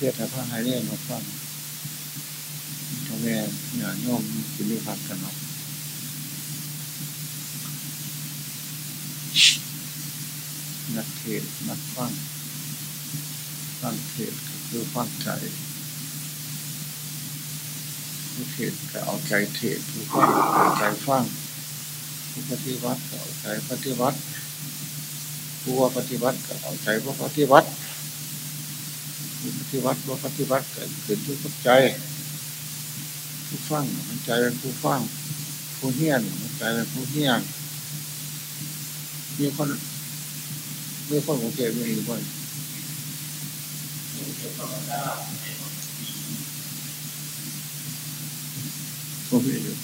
ทศน์พระไฮเรียนมาฟังพ่อแม่อย่าโยมกินนิพักกันเนาะนักเทศนักฟังฟังเทศก็คือฟังใจผู้เทศก็เอาใจเทศผู้ฟังเอาใจฟังผู้ปฏิวัติก็เอาใจปฏิวัติผู้ว่าปฏิวัติก็เอาใจผู้ปฏิวัติ ฏิวัติผู้ปฏิวัติเกิดขึ้นทุกใจ ผู้ฟังมันใจเป็นผู้ฟังผู้เฮี้ยนมันใจเป็นผู้เฮี้ยนมีคนมีคนของเกศมีอีกคนก็มีอยู่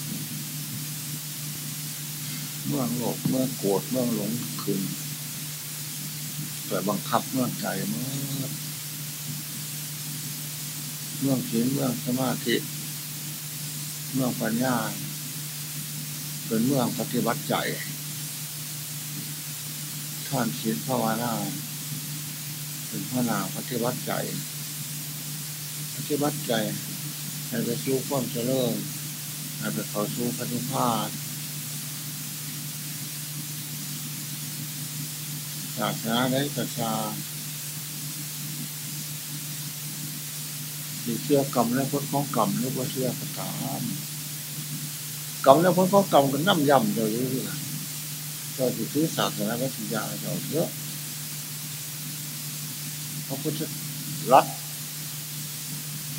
เมื่อโลกเมื่อโกรธเมื่อหลงคืนแต่บังคับเมื่อใจเมื่อ เมื่อศีลเมื่อสมาธิ เมื่อปัญญา เป็นเมื่อปฏิบัติใจท่านศีลภาวนาเป็นพระนาปฏิบัติใจ ปฏิบัติใจให้ไปสู้ความเจริญให้ไปเข้าสู่ปฏิภาณศาสนาได้กระชา สิเชื่อกรรมและผลของกรรมหรือว่าเชื่อกระตามกรรมและผลของกรรมก็น้ำย่ำเลยเรื่อยๆก็ถือถือศาสนาวิทยาเราเยอะพระพุทธรัก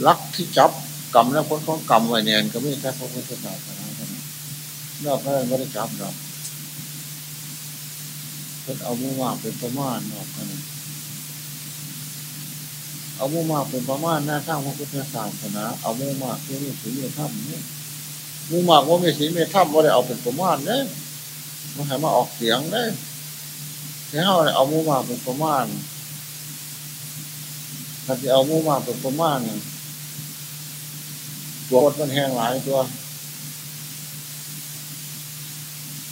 รักที่จับกรรมและผลของกรรมไว้เนียนก็ไม่ใช่พระพุทธศาสนาเท่านั้นนอกนั้นไม่ได้จับหรอกเพิ่นเอามือมาเป็นประมาณนอกกัน เอามือมากเป็นประมาณหน้าสร้างพระพุทธศาสนาเอามือมาเพื่อมีศีลมีธรรมนี่มือมากว่ามีศีลมีธรรมว่าได้เอาเป็นประมาณเนี่ยมันให้มาออกเสียงได้ที่เขาเอามือมากเป็นประมาณถ้าจะเอามือมากเป็นประมาณเนี่ตัวมันแห้งหลายตัว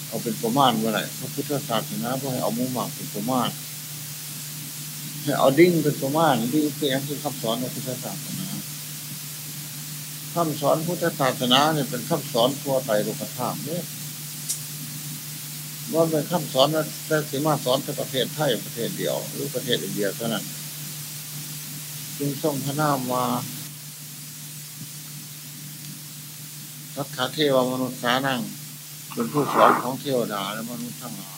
เอาเป็นประมาณเมื่อไหร่พระพุทธศาสนาเพื่อให้เอามุมมากเป็นประมาณ เอาดิ้งเป็นประมาณดิ้งเป็นอย่างที่คำสอนในพุทธศาสนาคำสอนพุทธศาสนาเนี่ยเป็นคำสอนทั่วไปโลกธาตุเนี่ยว่าเป็นคำสอนนะแต่สิมาสอนแต่ประเทศไทยประเทศเดียว หรือประเทศอินเดียเท่านั้นจึงส่งพระนามมาสัทธาเทวมนุษย์สานั่งเป็นผู้สอนของเทวดาและมนุษย์ทั้งหลาย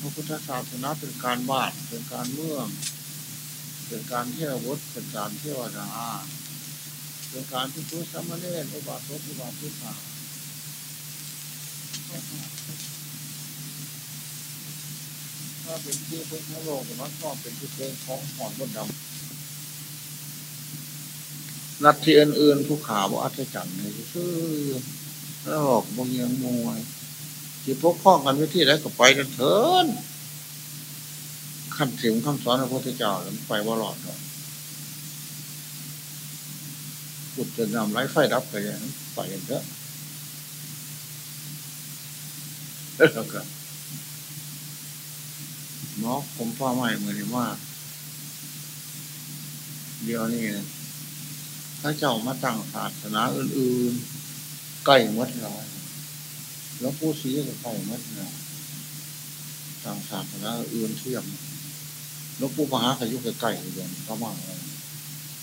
พระพุทธศาสนาเป็นการบ้านเป็นการเมือง เป็นการเที่ยววัดเป็นการเทวดาเป็นการที่ผู้สมณเณรอุบาสกอุบาสิกาถ้าเป็นที่เป็นพระโลกมันก็เป็นที่เป็นของหอนบนดำนัดที่อื่นๆผู้ข่าว่าอัศจรรย์เลยซื้อแล้วบอกบางอยังมวย ที่พกพ้องกันวิธีไหนก็ไปกันเถินขั้นถึงคำสอนของพระพุทธเจ้าแล้วไปว่าหลอดหรอกพุดจะนำไร้ไฟดับไปอย่างนั้นไปอย่างเถอะแล้วก็หมอผมพ่อใหม่เหมือนว่าเดียวนี่นะพระเจ้ามาตั้งศาสนาอื่นๆ ใกล้มดเรา แล้วผู้ซีก็ใกล้มดเราตั้งศาสนาอื่นเทียมแล้วผู้มหาขยุกใกล้ๆอย่างเขามา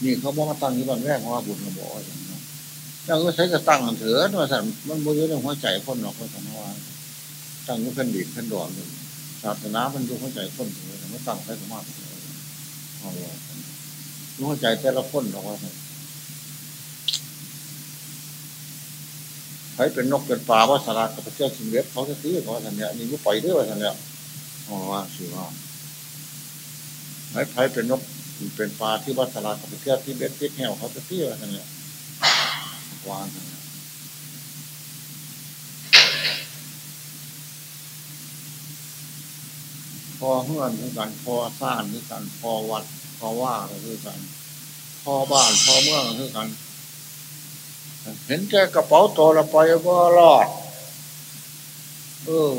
เนี่เขาบอกมาตั้งยี่บันแรกว่าบุญกระบอกอย่างนั้นยังก็ใช้กระตั้งเถือะว่าสันมันบ่เยอะในหัวใจคนหรอกคนสันว่าตั้งยุคแผ่นดินแผ่นดอนศาสนามันยุคหัวใจคนเถือะไม่ตั้งใช้สมาธิเอาหัวใจแต่ละคนหรอกว่าสัน ใครเป็นนกเป็นปลาว่าสลัดกับเจ้าชิงเล็บเขาจะซื้อเขาสันเนี่ยนี่ก็ไปด้วยว่าสันเนี่ยอ๋อว่าสิว่าใครใครเป็นนกเป็นปลาที่วัดสลัดกับเจ้าที่เบ็ดที่แหวเขาจะซื้อว่าสันเนี่ยวางสันเนี่ยพอเฮือนคือกันพอซ่านคือกันพอวัดพอว่าคือกันพอบ้านพอเมืองคือกัน เห็นแค่กระเป๋าตัวละไปก็รอด เออ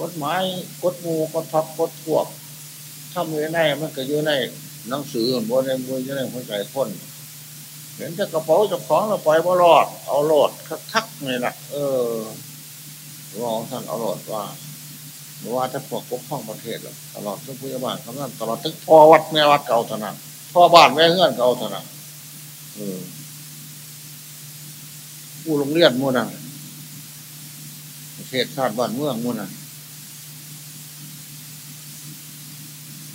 กฎหมายกฎมูกฎพับกฎพวกทำอยู่ในมันก็อยู่ในหนังสือบนในมืออยู่ในหัวใจคนเห็นจะกระเป๋าจะของเราปล่อยบ่รอด เอาโหลดคักๆนี่แหละเออรองท่านเอาโหลดว่าหรือว่าถ้าพวกปกครองประเทศหรอกตลอดทุกพยาบาลคำนั้นตลอดทุกพ่อวัดแม่วัดเก่าถนัดพ่อบ้านแม่เฮือนเก่าถนัดเออ ผู้โรงเรียนมั่นะประเทศชาติบ้านเมืองมั่นะ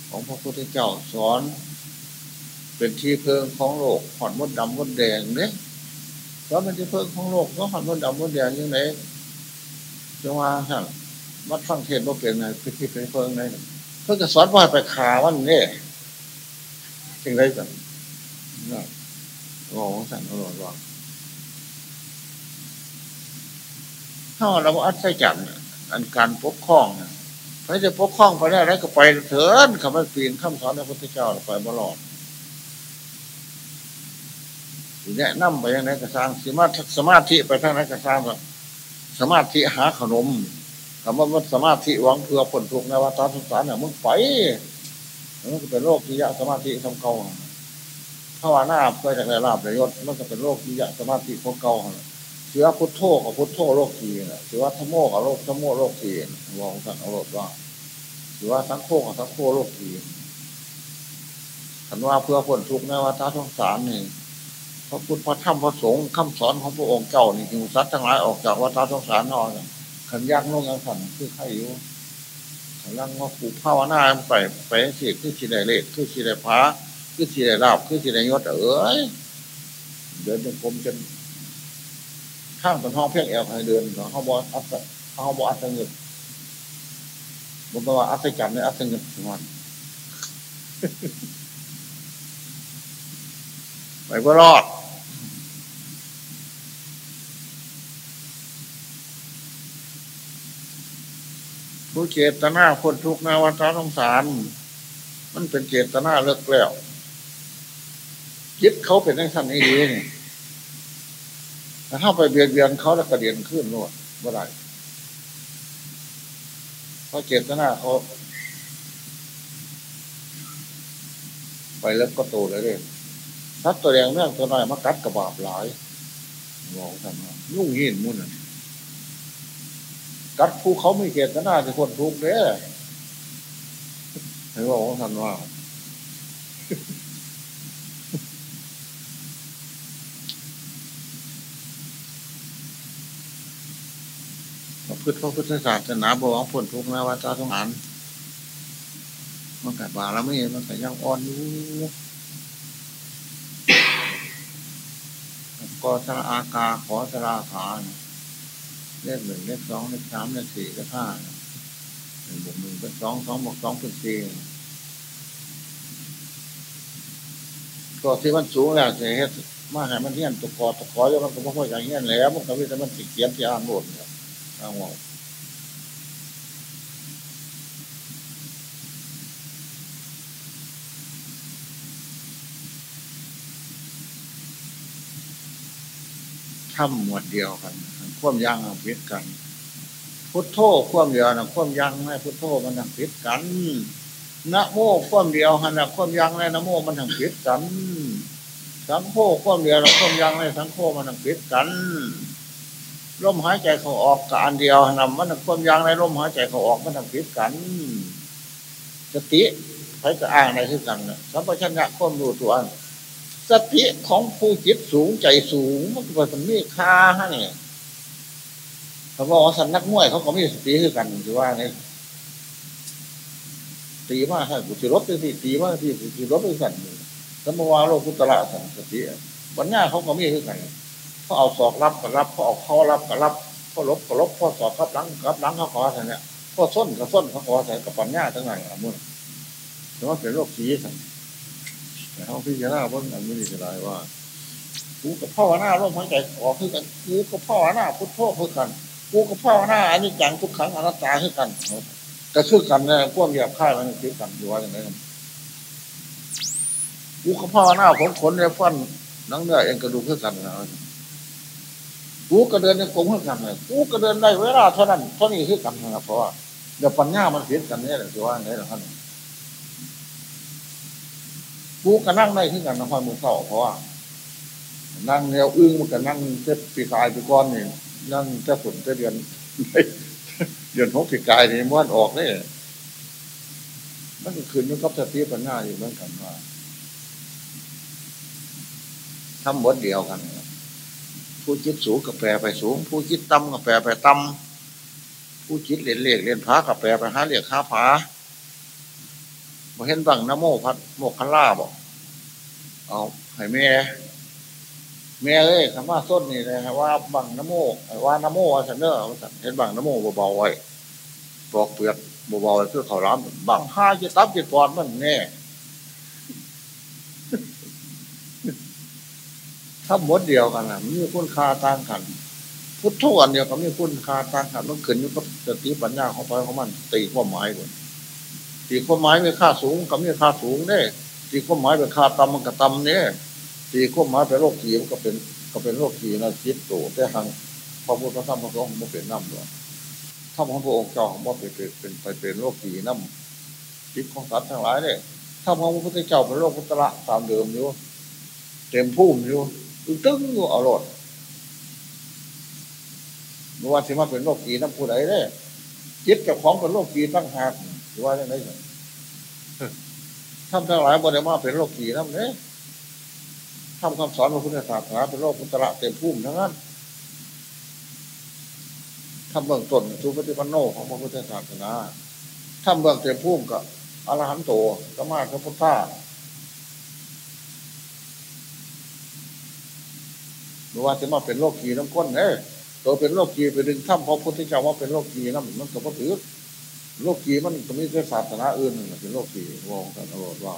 ของพระพุทธเจ้าสอน เป็นที่เพิงของโลกหอดมดดำมดแดงเนี่ยแล้วเป็นที่เพิงของโลกก็หอดมดดำมดแดงยังไงจังหวะสั่งวัดฟังเทศว่าเป็นไงเป็นที่เป็นเพิงไงเพื่อจะสอนว่าไปขาวันนี้จึงได้กันนะรอสั่งรอรอ ถ้าเราอัศจรรย์อันการปกครองพระจะปกครองไปได้แล้วก็ไปเถินคำว่าปีนคำสอนพระพุทธเจ้าไปบลอดแนะนำไปยังไงก็สร้างสมาธิสมาธิไปทางไหนก็สร้างสมาธิหาขนมคำว่าสมาธิหวังเพื่อผลทุกในวัฏสงสารเนี่ยมึงไปมันก็เป็นโรคที่ยะสมาธิทำเก่าภาวนาเพื่อจากได้ลาบได้ยศมันก็เป็นโรคที่ยะสมาธิของเก่า เชื้อพุทโธกับพุทโธโรคทีนะเชื้อธโมกับโรคธโมโรคทีนวองสันเอารคว่าเชื้อสังโฆกับสังโฆโรคทีถันว่าเพื่อผลทุกข์ในวัฏสงสารนี่พระพุทธพระธรรมพระสงฆ์คำสอนของพระองค์เจ้านี่จึงสัตว์ทั้งหลายออกจากวัฏสงสารนอนขันยากนุ่งยังขันคือใครอยู่ขันลังว่าผูกภาวนาไปไปสิคือสีได้เลขคือสีได้พระคือสีได้ลาบคือสีได้ยศเอ้ยเดินจงกรมจน ข้างเป็นห้องเพียงแอลให้เดินเขาบอกอัศเขาบอกอัศเงินบอกว่าอัศจรรย์ในอัศเงินสมันไปก็รอดผู้เจตนาคนทุกนาวัฏสงสาร มันเป็นเจตนาเลิกแล้วยึดเขาเป็นในสั้นนี้ดีนี่ ถ้าเข้าไปเบียดเบียนเขาแล้วกระเดียนขึ้นนวดเมื่อไรเพราะเจตนาเขาไปแล้วก็โตเลยเลยทัดตัวแดงเรื่องตัวน้อยมากัดกระบาบหลายบอกทำไมยุ่งยินมุ่นกัดผู้เขาไม่เจตนาจะคนทุกข์เด้เห็นบอกว่าทำว่า พุทธพระพุทธศาสนาบอกว่าผลทุกข์นะว่าจ้าสงสารมันกัดบาแล้วไม่เห็นมันแต่ยังอ่อนอยู่กอสระอากาขอสระขาเลขหนึ่งเลขสองเลขสามเลขสี่เลขห้าหนึ่งบวกหนึ่งเป็นสองสองบวกสองเป็นสี่ก็ที่มันสูงแล้วเสียมาให้มันเทียนตกคอตกคอแล้วมันก็ไม่ค่อยอย่างเงี้ยแล้วมันก็วิ่งแต่มันติดเขียนที่อ่านบทเนี่ย อ่านว่าทำหมวดเดียวกันควมยังพิษกัน พุทโธควมเดียวนะควมยังให้พุทโธมันทางพิษกันนะโมควมเดียวหันนะควมยังในนะโมมันทางพิษกัน สังโฆควมเดียวนะควมยังในสังโฆมันทางพิษกัน ลมหายใจเขาออกกับอันเดียวนำมันความยังในลมหายใจเขาออกมันทางพิษกันสติใครจะอ้างในที่กันสัมปชัญญะควมรู้ตัวสติของผู้จิตสูงใจสูงมันก็เป็นมีค่าฮะเนี่ยเขาบอกสันนักมวยเขาก็มีสติคือกันถือว่าไงตีมากใช่กุศลรถตีตีมากที่กุศลรถด้วยกันสมวาโลกุตระสันสติวันหน้าเขาก็มีคือกัน เขาเอาศอกรับกับรับเขาเอาข้อรับกับรับเขาลบกับลบข้อศอกกับหลังกับหลังเขาขอสันเนี่ยข้อส้นกับส้นเขาขอสันกับปัญญาทั้งนั้นอะมุ่งแต่ว่าเป็นโรคสีสันแต่เขาพิจารณาว่าอันนี้จะได้ว่ากูกับพ่อหน้าร่มหายใจออกคือกันกูกับพ่อหน้าพุทโธคือกันกูกับพ่อหน้าอันนี้จังทุกครั้งอนัตตาคือกันก็คือกันเนี่ยพวกเหยียบค่ายมันคือกันอยู่ว่าอย่างไรกูกับพ่อหน้าผมขนเนี่ยฟันนังเนื้อเองกระดูกคือกันนะ กูก็เดินในกลมคือกันเลยกูก็เดินได้เวลาเท่านั้นเท่านี้คือกันนะครับเพราะว่าเดี๋ยวปัญญามันเสียกันเนี่ยหรือว่าไงหรอท่านกูก็นั่งได้ขึ้นกันนะครมือเศร้าเพราะว่านั่งแนวอึ้งมันก็นั่งเจ็บปีกายไปก้อนนี่นั่งเจ้าฝนเจ้าเดือนเดือนหกปีกายนี่ม้วนออกเนี่ยมันก็คืนมันก็จะตีปัญหาอยู่เหมือนกันว่าทำบทเดียวกัน ผู้คิดสูงกับแปรไปสูง ผู้คิดต่ำกับแปรไปต่ำผู้คิดเรียนเลขเรียนพระกับแปรไปหาเรียกหาผาบ่เห็นบังนโมพัดโมกขล่าบอกเอาให้แม่แม่เอ้ยคำว่าส้นนี่เลยว่าบังนโมว่านโมอันเนอร์เห็นบังนโมเบาๆไว้ปลอกเปลือกเบาๆคือเขาล้ำบังห้าจะตับจะปอดมันแน่ ถ้าหมดเดียวกันนะมีคุณค่าต่างกันพุทธวันเดียวก็มีคุณค่าต่างกันต้องขึ้นอยู่กับสติปัญญาของไปของมัน ตีความหมายก่อนตีความหมายมีค่าสูงกับมีค่าสูงเนี่ยตีความหมายเป็นค่าต่ำมันก็ต่ำเนี่ยตีความหมายเป็นโรคขีมันก็เป็นก็เป็นโรคขีนะคิดโตแต่ทางพระพุทธธรรมพระสงฆ์มันเป็นน้ำด้วยถ้าของพระองค์เจ้าของว่าเป็นเป็นไปเป็นโรคขีน้ำจิตของสัตว์ทั้งหลายเนี่ยถ้าพระพุทธเจ้าเป็นโรคพุทธละตามเดิมอยู่เต็มพุ่มอยู่ ตึ้งอยู่เอารถเมื่อวันที่มาเป็นโรคกีน้ำผู้ใดได้จิตกับของเป็นโรคกีตั้งหากหรือว่าอย่างไรกันทำทั้งหลายบริมาเป็นโรคกีน้ำเนี่ยทำคำสอนของพุทธศาสนาเป็นโรคพุทธะเต็มพุ่มทั้งนั้นทำเบื้องต้นสุปฏิปันโนของพระพุทธศาสนาทำเบื้องเต็มพุ่มกับอรหันโตสมาธิพุทธะ หรือว่าจะมาเป็นโรคกีน้ำก้นเอ้ตัวเป็นโรคกีไปดึงถ้ำพระพุทธเจ้าว่าเป็นโรคกีน้ำมันก็พอถือโรคกีมันก็มีแค่ศาสนาอื่นเป็นโรคกีวองกันอรรถว่า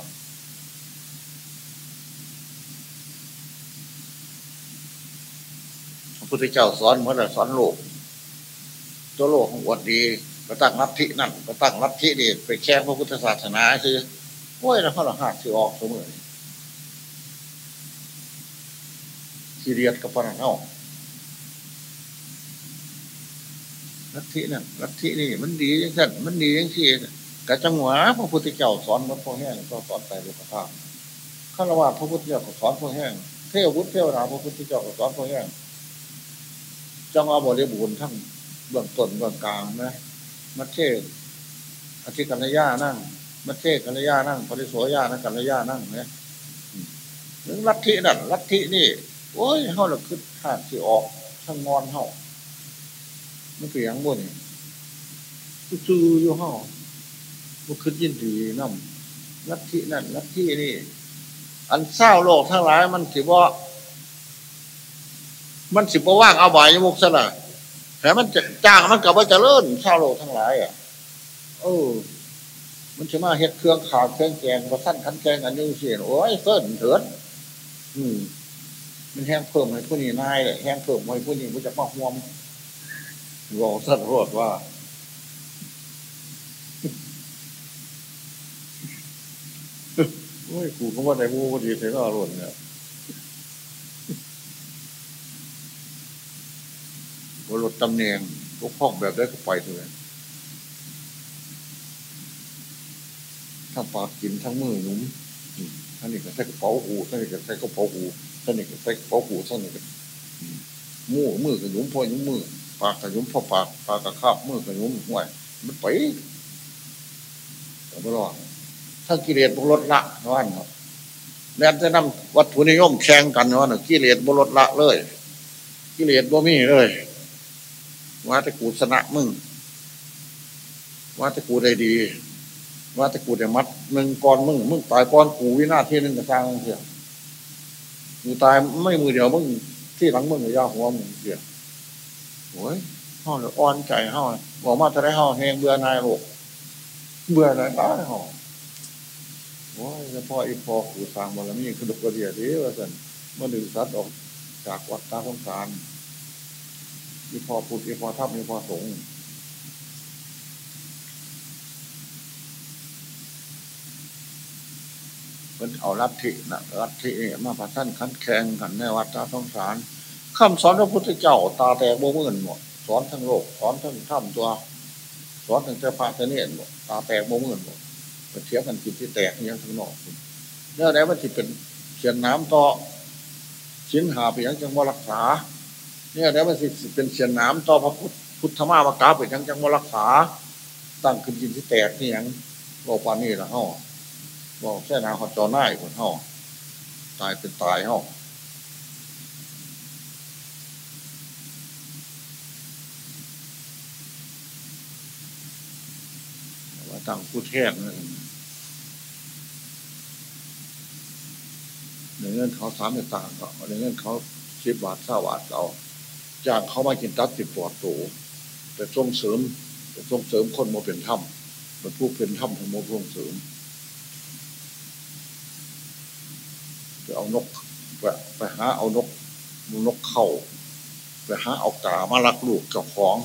พระพุทธเจ้าสอนเมื่อไรสอนโลก ตัวโลกของวัดดีก็ตั้งลัทธินั่นก็ตั้งลัทธินี่ไปแช่พระพุทธศาสนาคือโอ้ยแล้วเขาหลังหักที่ออกเสมอ ที่เรียดกับปนันเอาลัทธินั่นลัทธินี่มันดียังสั่นมันดียังที่กระจังหวะพระพุทธเจ้าสอนมันพอแห้งก็สอนไปลูกข้าข้ารวะพระพุทธเจ้าก็สอนพอแห้งเทววุฒิเทวราพระพุทธเจ้าก็สอนพอแห้งจังหวะบริบูรณ์ทั้งเบื้องต้นเบื้องกลางนะมัทเทศอธิกัญญานั่งมัทเทศกัญญานั่งปริโสญานั่งกัญญานั่งเนี่ยหรือลัทธินั่นลัทธินี่ โอ้ยเขาเราคือทางที่ออกทั้งงอนเขาไม่เปลี่ยนบ่นซื่ออยู่เขาบ่คือยินดีน้ำลัทธินั่นลัทธินี่ อันเศร้าโลกทั้งหลายมันถือว่ามันสิบว่างเอาใบยมุกซะละแต่มันจะจ้างมันกับว่าจะเลื่อนเศร้าโลกทั้งหลายอะเออมันจะมาเฮ็ดเครื่องขาดเครื่องแกงกระสั้นขันแกงอันนี้เสียโอ้ยเส้นเถิดอืม มันแห้งเพิ่มให้ผู้นี้นายเลยแห้งเพิ่มให้ผู้นี้มันจะมาห่วมรอกสัตว์รอดว่าโอ้ยกูก็ว่าในมูพอดีใช่ก็อร่อยเนี่ยว่ารถตำแหน่งพวกห้องแบบได้ก็ไปเลยทั้งปากกินทั้งมือหนุ่มท่านนี่ก็ใส่กระเป๋าหูท่านนี่ก็ใส่กระเป๋าหู ท่านนี่ก็ใส่กระเป๋าหูท่านนี่ก็มือมือกับหนุ่มพ่อหนุ่มมือปากกับหนุ่มพ่อปากปากกับคาบมือกับหนุ่มห่วยมันไปแต่ไม่รอดถ้ากิเลสบุรดละนั่นครับแม้วจะนำวัตถุนิยมแข่งกันว่าะกิเลสบุรดละเลย กิเลสบ่มีเลยว่าแต่กูชนะมึงว่าแต่กูได้ดี ว่าแต่กูได้มัดหนึ่งก่อนมึงมึงตายก่อนกูวินาทีหนึ่งกระซังเสีย กูตายไม่มือเดียวมึงที่หลังมึงกับยาหัวมึงเสียโอ้ยห่อเลยอ่อนใจห่อบอกมาจะได้ห่อแหงเบื่อนายหกเบื่อนายตายห่อโอ้ยแล้วพ่ออีพอกูสางบารมีคือดุกระเดียดีว่าสันเมื่อหนึ่งสัตว์ออกจากวัดตาสงสารอีพอพุทธอีพอทับอีพอสงฆ์ เป็นเอาลัทธินะลัทธิมาพัฒนขันแข่งกันในวัดตาสงสารคำสอนพระพุทธเจ้าตาแตกโบมื่นหมดสอนทั้งโลกสอนทั้งถ้ำตัว สอนทั้งเจ้าพระเนียหมดตาแตกโบมื่นหมดไปเทียบกันกินที่แตกยังทั้งนอกเนี่ยไหนมันที่เป็นเขียนน้ำต่อชิ้นหาไปยังจังหวรักษา เนี่ยไหนมันที่เป็นเขียนน้ำต่อพระพุทธพุทธมามากาไปยังจังหวรักษา ตั้งขึ้นยินที่แตกนี่ยังบอกปานี่ละเฮ้า บอกแค่นาหอดจอหน้าคนเฮ้าตายเป็นตายเฮ้าว่าตั้งผู้แทนนั่นเงินเขาสามต่างก็เงินเขาสิบบาทเศร้าบาทเอาจ้างเขามากินตัดติดปอดโตแต่ส่งเสริมแต่ส่งเสริมคนโมเป็นถ้ำเป็นผู้เป็นถ้ำของโมส่งเสริมไป เอานกไปไปหาเอานกนกเข่าไปหาเอากามาลักลูกเจ้าของ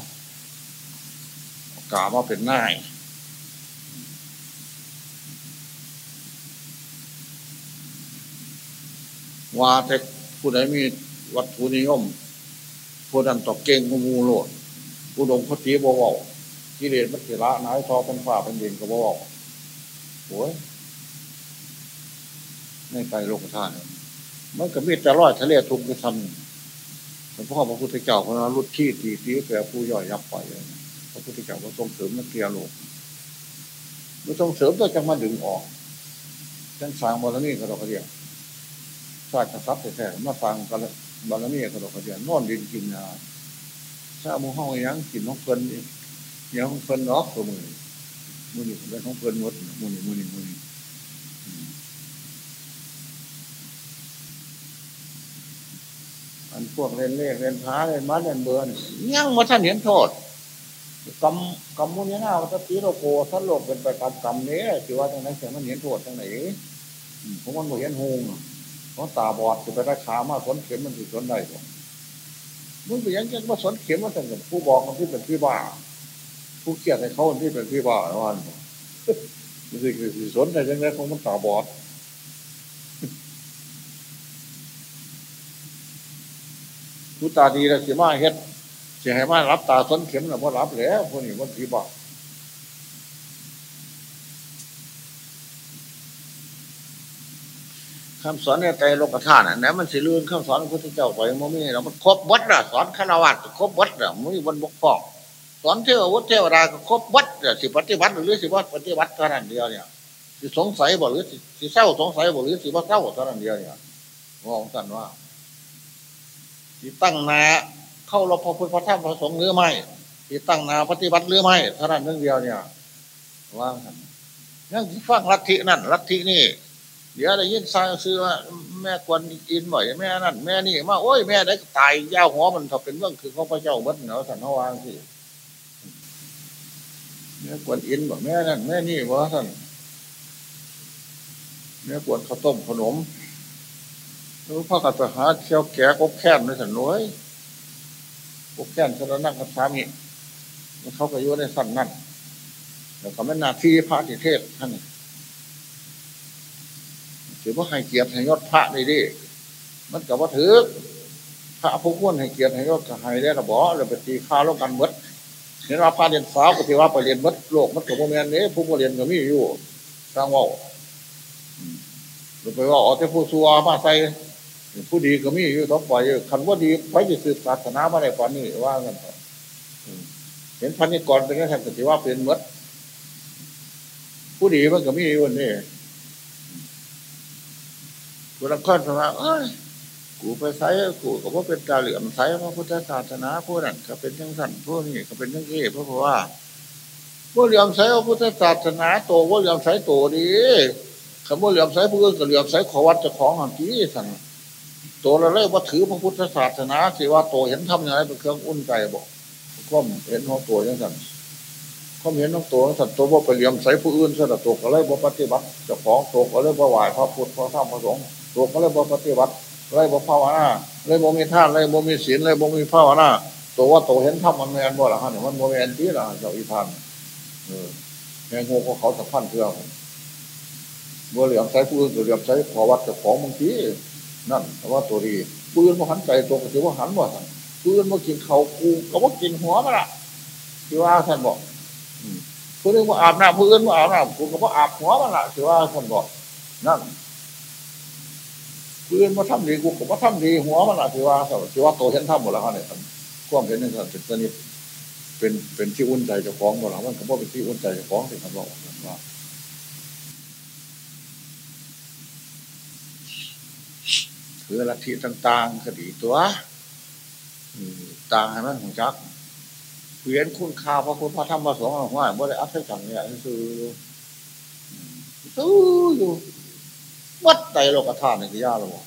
อากามาเป็นนายว่าแต่ผู้ใดมีวัตถุนิยมผู้นั้นตอกเก่งขมูโลดผู้ดงเขตีบวบกิเลสมัจจิระนายทอเป็นฝ่าเป็นดินก็บวบโอ้ย ในไกลโลกธาตุมันก็มีแต่ร้อยทะเลทุกข์ไปทำหลวงพ่อพระพุทธเจ้าพระรุดที่ตีตีแก่ผู้ย่อยยับไปพระพุทธเจ้าก็ทรงเสริมนักเกียรโลกม่ต้องเสริมตัวจังมาดึงออกจังสางบอลนี่ก็เราก็เรียกชาติทรัพย์แท้ๆมาฟังกันบารมีกระดกกระเดียนนอนดินกินยาถ้ามูห้องยังกินน้องเพลินยังของเพลินน็อกตัวมือมือนี่เป็นของเพลินหมดมือนี่มือนี่มือนี่ อันพวกเล่นเลขเล่นพ้าเล่นมัดเล่นเบอร์นี่ยังมาท่านเห็นโทษกรรมกรรมมุนีนาวัตติโลโกท่านโลกเป็นไปกรรมกรรมนี้ถือว่าทางนั้นเสียมันเห็นโทษทางไหนผมมันบ่เห็นหงเพราะตาบอดจะไปได้ขามาสนเข็มมันถือสนได้ผมมึงไปยังจะมาสนเข็มมาแต่กับผู้บอกมันที่เป็นพี่บ้า ผู้เกียดให้เขาที่เป็นพี่บ้าแล้วมันมันคือสนได้ยังไงของมันตาบอด ผู้ตาดีแล้วสีมาเฮ็ดเสียให้มารับตาสนเข็มแล้วพอรับแล้วพวกนี้มันพี่บ้าคำสอนในใจโลกธาตุนะมันสิลื่นคำสอนพระพุทธเจ้าไปมันมีเรามันครบวัดอะสอนฆราวาสครบวัดอะมันมีบนบกพร่องสอนเทววุฒิเทวดาก็ครบวัดอะสิปฏิบัติหรือสิวัดปฏิบัติเท่านั้นเดียวเนี่ยสิสงสัยบ่หรือสิเศร้าสงสัยบ่หรือสิว่าเศร้าเท่านั้นเดียวเนี่ยมองกันว่า สิตั้งนาเข้าเราพระพุทธพระธรรมพระสงฆ์หรือไม่สิตั้งนาปฏิบัติหรือไม่เท่านั้นเรื่องเดียวเนี่ยว่ากันยังฟังลัทธินั่นลัทธินี่ เดี๋ยวได้ยินสายซื้อว่าแม่กวนอินบ่อยแม่นั่นแม่นี่มาโอ้ยแม่ได้ตายยาวหัวมันถ้าเป็นเรื่องคือเขาพระเจ้าวัดเหนือสันทวางสิแม่กวนอินบอกแม่นั่นแม่นี่ว่าท่านแม่กวนข้าวต้มขนม รู้พ่อกับไปหาเที่ยวแก่กบแค้นในสันน้อยกบแค้นสนนั่งกับสามีเขาก็อยู่ในสันนั่นแล้วก็ไม่นาที่พระติเทศท่านถือว่าให้เกียรติให้ยศพระได้ดิมันกับว่าถือพระผู้ควรให้เกียรติให้ยศก็ให้ได้ระบอเราไปตีข้าวแล้วกันมดเห็นว่าพระเรียนสาวปฏิว่าไปเรียนมดโลกมันกับโมเมนนี้ผู้เรียนก็มีอยู่สร้างว่าหรือไปว่าอ๋อแต่ผู้ซัวมาใส่ ผู้ดีก็มีอยู่ต้องปล่อยคันว่าดีไปจะสืบศาสนามาในปานนี้ว่ากันเห็นพันนี้ก่อนเป็นแค่ปฏิว่าเป็นมดผู้ดีมันก็มีอยู่นี่กูรังคนว่าเอ้ยกูไปใช้กูก็ว่าเป็นกาเหลี่ยมใช้พระพุทธศาสนาพวกนั้นก็เป็นทั้งสั่นพวกนี้ก็เป็นทั้งเก้เพราะว่าพวกเหลี่ยมใช้พระพุทธศาสนาโตพวกเหลี่ยมใช้โตดีคำว่าเหลี่ยมใช้ผู้อื่นก็เหลี่ยมใช้ขอวัดจะของหันที่สั่ง โตเราเลยว่าถือพระพุทธศาสนาสิว่าโตเห็นทำยังไงเป็นเครื่องอุ่นใจบอกก็เห็นของตัวยังสั่นเขาเห็นของตัวสั่นตัวว่าไปเลี่ยมใช้ผู้อื่นสั่นตัวก็เลยว่าปฏิบัติเจ้าของตัวก็เลยว่าไหวพระพุทธพระธรรมพระสงฆ์ตัวก็เลยบ่ปฏิบัติเลยบ่ภาวนาเลยบ่มีท่านเลยบ่มีศีลเลยบ่มีภาวนาตัวว่าตัวเห็นธรรมมันแมนบ่ละฮะเนี่ยมันโมแมนที่ละเจ้าอีพันเออแง่งงเขาจะพันเพื่อบ่เหลี่ยมใช้ปืนเหลี่ยมใช้ขอวัดจะของบางที นั่นแต่ว่าตัวดีปืนมาหันใจตัวก็ถือว่าหันว่าท่านปืนมากินเขากูก็ว่ากินหัวมาละที่ว่าท่านบอกผู้นึงว่าอาบน้ำผู้อื่นว่าอาบน้ำกูก็ว่าอาบหัวมาละที่ว่าท่านบอกนั่นพื้นมาทำดีกูก็มาทำดีหัวมันอะถือว่าถือว่าโตเห็นทำหมดแล้วเนี่ยความเห็นนี่ก็เป็นสนิทเป็นเป็นที่อุ่นใจเจ้าของหมดแล้วมันก็บอกเป็นที่อุ่นใจเจ้าของที่เขาบอก ว่าคือลัทธิต่างๆคดีตัวต่างให้มันหงจักเปลี่ยนคุณค่าพระพุทธพระธรรมพระสงฆ์ว่าบ่ได้อัพให้จังเนี่ยคือสู้อยู่วัดใจโลกธาตุในที่ยาเราบอ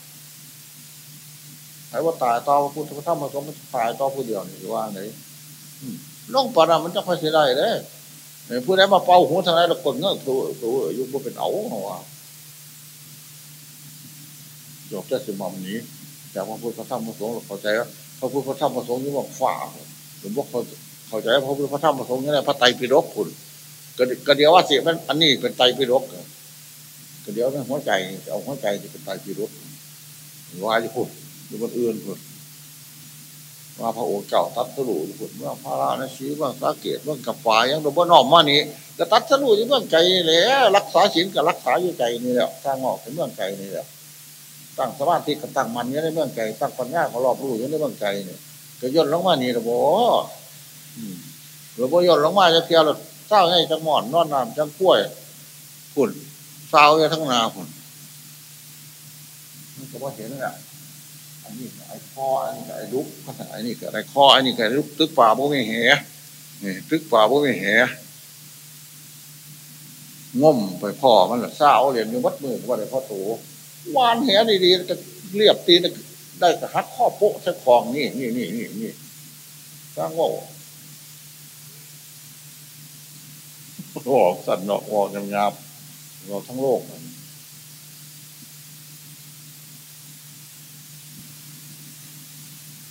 ไอ้ว่าตายต่อพระพุทธพระธรรมพระสงฆ์มันตายต่อผู้เดียวนี่ว่าไหนลงปารามันจะค่อยเสียได้เลยผู้ใดมาเป่าหัวทางไหนเรากดเงือกตัวตัวอยู่บนเป็นเอาหัว จบจะสิมอมนี้จากพระพุทธพระธรรมพระสงฆ์เราเข้าใจว่าพระพุทธพระธรรมพระสงฆ์นี่บอกฝ่าหรือว่าเขาเข้าใจพระพุทธพระธรรมพระสงฆ์นี่แหละพระไตรปิฎกคุณก็เดียวว่าสิมันอันนี้เป็นไตรปิฎกก็เดียวนั่นหัวใจเอาหัวใจจะเป็นไตรปิฎกว่าจะพูดหรือบนอื่นพูดว่าพระองค์เจ้าตัดสรุปพูดเมื่อพระราชสีเมื่อสาเกตเมื่อกับฝ่ายยังโดนบ่นอมมานี่ก็ตัดสรุปเมื่อใจแล้วรักษาศีลกับรักษาอยู่ใจนี่แหละสร้างออกเป็นเมื่อใจนี่แหละ ตั้งสมาธิกับตั้งมันอยู่ในเมืองไก่ตั้งปัญญาเขารอบรู้อยู่ในเมืองไก่เนี่ยก็ย่นลงมานี่ระบบหรือว่าย่นลงมาจะเทียวเราเศร้าให้จังหมอนนอนน้ำจังกล้วยฝุ่นเศร้าอยู่ทั้งนาฝุ่นมันก็ว่าเห็นแหละอันนี้ไอ้คออันนี้ไอ้ลุกอันนี้ก็ไอ้คออันนี้ก็ไอ้ลุกตึกป่าบ่ไม่เหนี่ตึกป่าบ่ไม่เหง่มไปพ่อมันหละเศร้าเรียนอยู่วัดมือว่าได้พ่อโต วานแหดีๆจะเรียบตีได้กระหักข้อโป๊ะใช้คองนี่นี่นี่นี่นี่สร้างว่โอ้สัตว์เนาะวอกงามๆเราทั้งโลก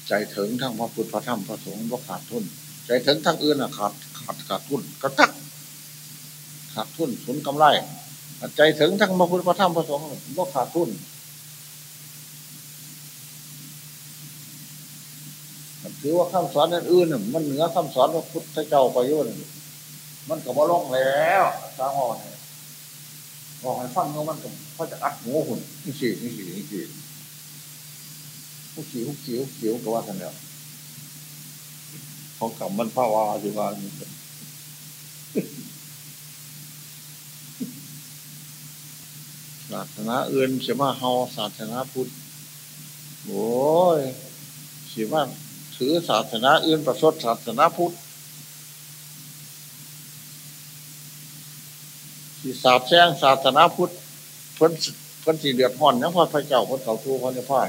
ใจถึงทั้งพระพุทธพระธรรมพระสงฆ์ก็ขาดทุน ใจถึงทั้งอื่นอะขาดขาดขาดทุนกระตักขาดทุนสุนกำไร ใจถึงทั้งพระพุทธพระธรรมพระสงฆ์ก็ขาดทุนถือว่าคำสอนอื่นๆมันเหนือคำสอนพระพุทธเจ้าไปยุ่นมันก็บ่ลงแล้วสางอ่อนบอกให้ฟังว่ามันก็พอจะอัดหัวหุ่นนี่สินี่สินี่สิหุกขีหุกขีหุกขีก็ว่ากันแล้วของกับมันพาวาอยู่ว่า ศาสนาอื่นเสียมาเฮาศาสนาพุทธโอ้ยเสียมาถือศาสนาอื่นประสดศาสนาพุทธที่สาบแช่งศาสนาพุทธเพิ่นเพิ่นสีเดือดห่อนนะพ่อพระเจ้าเพิ่นเขาทูพระเนี่ยพ่าน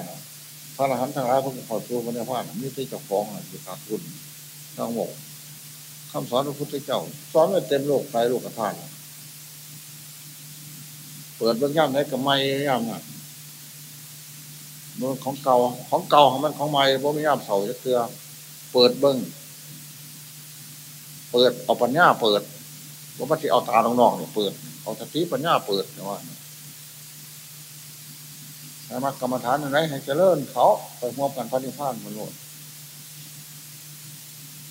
พระอรหันต์ทั้งหลายเพิ่นเขาทูพระเนี่ยพ่านนี่ที่เจ้าของอะคือขาดทุนทั้งหมดคำสอนพระพุทธเจ้าสอนไว้เต็มโลกไตโลกธาตุ เปิดเบื้องย่ำได้กับไม้ย่ำอะมันของเก่าของเก่าของมันของใหม่บ่มีย่ำเสาจะเกลือ เปิดเบิ้องเปิดเอาปัญญาเปิดว่ามันจะเอาตาลงนอกเนี่ยเปิด เอาสติปัญญาเปิดเนี่ยว่าสามารถกรรมฐานอะไรให้เจริญเขาไปมอบกันพระนิพพานมันโลด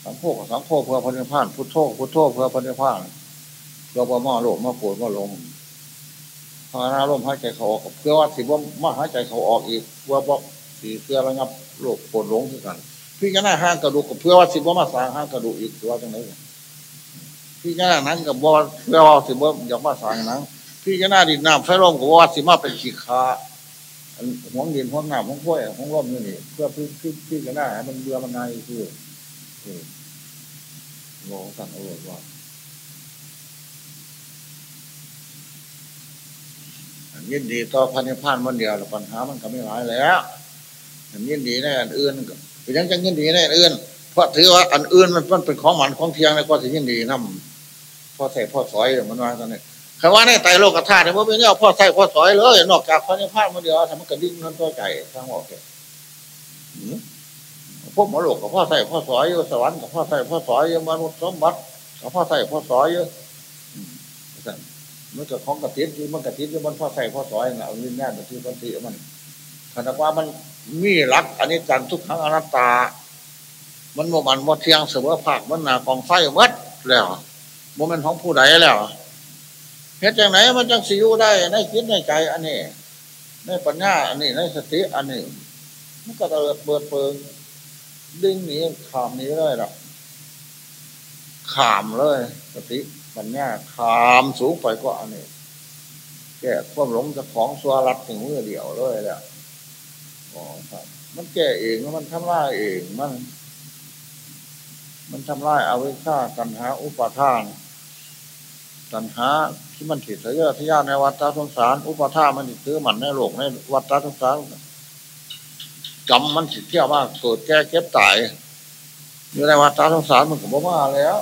สังโฆสังโฆเพื่อพระนิพพานพุทโธพุทโธเพื่อพระนิพพานเพื่อว่มาโลกมาปวดมาลง ภาวนาลมหายใจเขาออกเพื่อว่าสิว่ามาหายใจเขาออกอีกเพื่อบอกสีเพื่อระงับโรคปวดหลงคือกันพี่ก็น่าห้างกระดูกเพื่อว่าสิว่ามาสร้างห้างกระดูกอีกว่าจังไหนพี่ก็น่านั้นกับบอเพื่อว่าสิว่าอยากมาสร้างนั้นพี่ก็น่าดินน้ำไฟลมกับว่าสิมาเป็นขี้ขาห้องดินห้องน้ำห้องพ้วยห้องร่มนี่นี่เพื่อพี่พี่พี่ก็น่ามันเบื่อมันนายคือโอ้สั่งเอาไว้ว่า ยินดีต่อพันธุ์พานมันเดียวปัญหามันก็ไม่หลายแล้วยินดีในอันอื่นก็ยังจะยินดีในอันอื่นเพราะถือว่าอันอื่นมันมันเป็นของหมันของเทียงในก็สิยินดีนั่พ่อใส่พ่อสอยมันว่าตอนนี้คำว่าในไตโลกธาตุเนี่ยว่าเป็นเนี่ยพ่อใส่พ่อสอยเลยนอกจากพันธุ์พานมันเดียวทำมันกระดิ่งนั่นตัวใจทางออกเลยพวกหมอโลกกับพ่อใส่พ่อสอยอยู่สวรรค์กับพ่อใส่พ่อสอยอยู่มนุษย์สมบัติกับพ่อใส่พ่อสอยอยู่ มันก็ของกระติดที่มันกระติดที่มันพ่อใส่พ่อสอยเอาลิ้นแน่นที่พันธีมันขณะว่ามันมีรักอันนี้จันทุกครั้งอนัตตา มันโมมันโมเทียงเสมอภาคมันหนากองไฟวัดแล้วโมเมนของผู้ใดแล้วเหตุอย่างไหนมันจังสิอยู่ได้ในคิดในใจ อันนี้ในปัญญาอันนี้ในสติอันนี้มันก็เปิดเปิดเปิงดิ้งหนีขามนี้เลยหรอกขามเลยสติ ปัญญาขามสูงไปก็อันนี้แก้ความหลงจะของสวรัดถึงมือเดียวเลยแหละอ๋อครับ มันแก้เองมันทำลายเองมัน มันทำลายอาวิชชาตัณหาอุปาทาน ตัณหาที่มันถิดทะเยอทะยานในวัฏสงสาร อุปาทานมันติดถือมันในโลกในวัฏสงสารกรรมมันสิเที่ยวมากเกิดแก้เก็บตายอยู่ในวัฏสงสารมันก็บ่มาแล้ว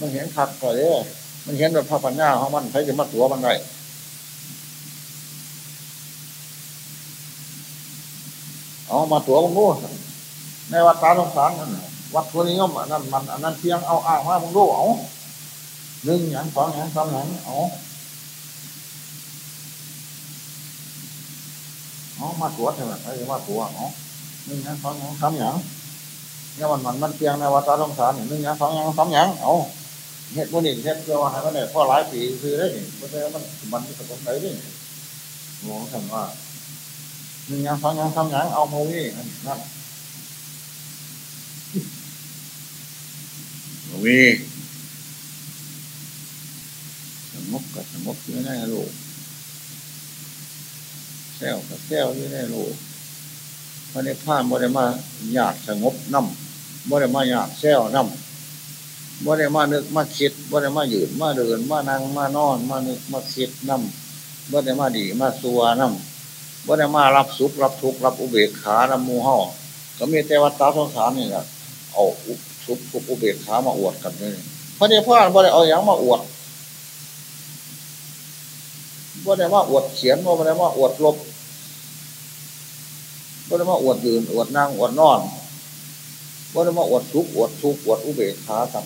มันเห็นขัดไปเลยมันเห็นแบบพระปัญญาของมันใครจะมาตัวมันได้เอามาตัวมันรู้ในวัฏสงสารนั่นวัดพวนี้ก็นั่นมันอันนั้นเพียงเอาอ่างว่ามึงรู้เอาหนึ่งอย่งสองอย่งสามอย่งเอาเอามาตัวเถอะไอ้มาตัวเอาหนึ่งอย่งสองอย่งสามอย่งเนี่ยมันมันมันเพียงในวัดตาสงสารหนึ่งอย่งสองอย่งสามอย่างเอา เหตุผลนี้เหตุเพื่อว่าให้มันได้พ่อหลายปีคือได้นี่เพราะฉะนั้นมันมันจะตรงไหนนี่มองคำว่าหนึ่งอย่างสองย่างสามย่างเอาโมวี่นั่นมีสงบกับสงบอยู่ในโลกแซวกับแซวอยู่ในโลกพระนิพพานบ่ได้มาหยาดสงบน้ำบ่ได้มาหยาดแซวน้ำ บ่ได้มานึกมาคิดบ่ได้มายืนมาเดินมานั่งมานอน มานึกมาคิดน้ำบ่ได้มาดีมาสัวน้ำบ่ได้มารับสุขรับทุกข์รับอุเบกขานำมูห่อก็มีแต่วัฏฏะสงสารนี่แหละเอาทุกทุกอุเบกขามาอวดกันเลยพระเดชพระบ่ได้เอาอย่างมาอวดบ่ได้มาอวดเขียนบ่ได้มาอวดลบบ่ได้มาอวดยืนอวดนั่งอวดนอนบ่ได้มาอวดทุกอวดทุกอวดอุเบกขากัน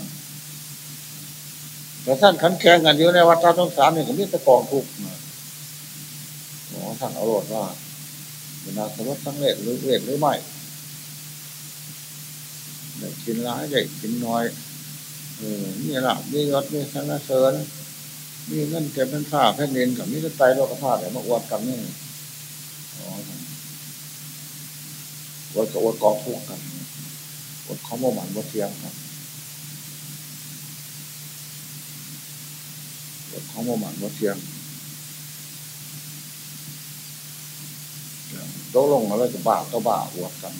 แต่ท่านขันแข่งกันอยู่ในวัฏสงสารนี่ก็มีต่กองทุกข์หมอท่านเอาโรดว่าเป็นนาสวัสดิ์สังเวชหรือเวทหรือไม่ได้กินร้ายได้กินน้อยเออนี่หละมียศมีสรรเสริญมีเงินเก็บเป็นฝ้าแผ่นดินกับมีไตโลกธาตุแต่มาอวดกันนี่อวดกับอวดกองทุกข์กันอวดข้อมูลหมันว่าเทียมกันอ ขอมูลหมันว่าเทียมโตลงมาแล้วจะบ้าก็บ้าอวดกัน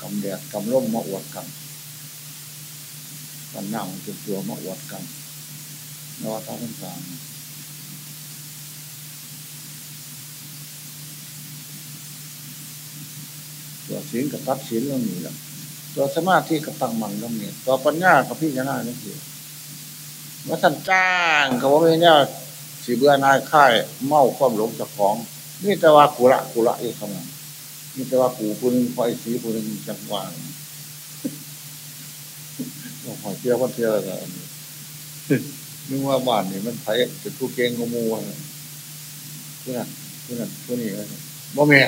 กำแดดกำร่มมาอวดกันกันหน้ามันเป็นตัวมาอวดกันนวัตทั้งสามตัวศีลกับตัดศีลเรื่องนี้แหละ ตัวสมาธิกับตั้งมันเรื่องนี้ตัวปัญญากับพี่จะน่านี่คือว่าท่านจ้างเขาว่าไม่เนี่ยสีเบื่อนายค่ายเมาความหลงจากของนี่แต่ว่ากุระกุระอีกคำนึงนี่แต่ว่าปู่ผู้นึงคอยสีผู้นึงจังหวางเราหอยเที่ยววันเที่ยวอะไรนึกว่าบ้านนี่มันไทยเป็นผู้เก่งกมูเพื่อนเพื่อนเพื่อนนี่บ่แม่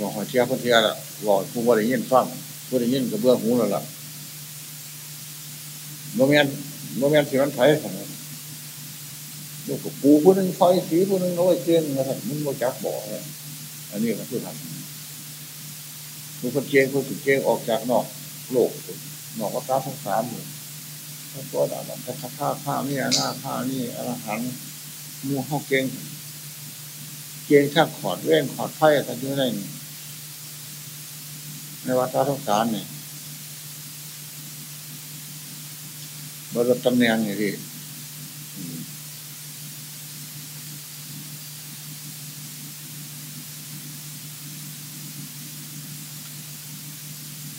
บอกหอยเทียววันเทียวละบอกผู้บริยินฟังผู้บริยินกับเบื้องหูแล้วล่ะบ่แม่นบ่แม่นที่มันไทยลูกกับปูผู้นึงไฟสีผู้นึงเอาไว้เก่งนนะครับมันบ่จักบอกเอันนี้ก็คือทำผู้คนเก่งผู้ฝึกเก่งออกจากนอก โลกนอกวัฏสงสารอยู่พระตัวดาบพระคาถาข้านี่หน้าข้านี่อรหันมูห้องเก่งเก่งข้าขอดเว้นขอดไพ่กันอยู่ใน ในวัฏสงสารเนี่ยบรตำแหน่งอย่างนี้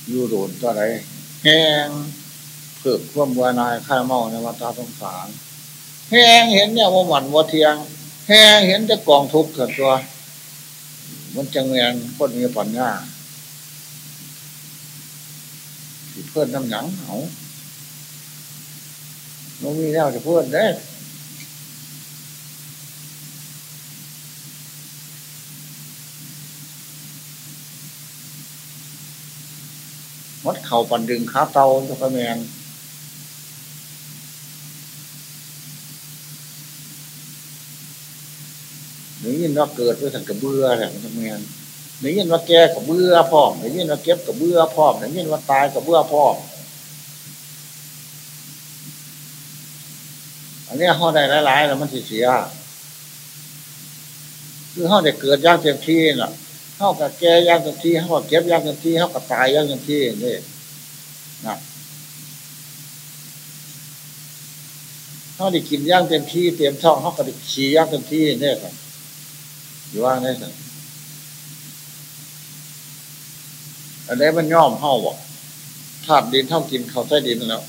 อยู่โดนตัวไรแห้งเพิ่มความวานายข้าเมาในวัฏสงสารแห้งเห็นเนี่ยว่าหมันว่าเทียงแห้งเห็นจะกองทุกข์เกิดตัว มันจังเงียนคนมีปัญญา เพื่อนน้ำหนังเอาเรามีแล้วจะเพื่อนได้มัดเข่าปันดึงขาเตาตุกแมงหนึ่งยินว่าเกิดด้วยสังกะเบื่อแหละมันทำงานหนึ่งยินว่าแก่กับเบื่อพร้อมหนึ่งยินว่าเก็บกับเบื่อพร้อมหนึ่งยินว่าตายกับเบื่อพร้อมอันนี้ห้อได้หลายๆแล้วมันเสียคือห้อได้เกิดย่างเต็มที่น่ะห้อกับแก่ย่างเต็มที่ห้อกับเก็บย่างเต็มที่ห้อกับตายย่างเต็มที่นี่นะห้อได้กินย่างเต็มที่เต็มท้องห้อกับได้ขี่ย่างเต็มที่นี่ครับอยู่ว่างได้สิ อันนี้มันย่อมเห่าบอกธาตุดินเท่ากินเขาใต้ดินแล้ว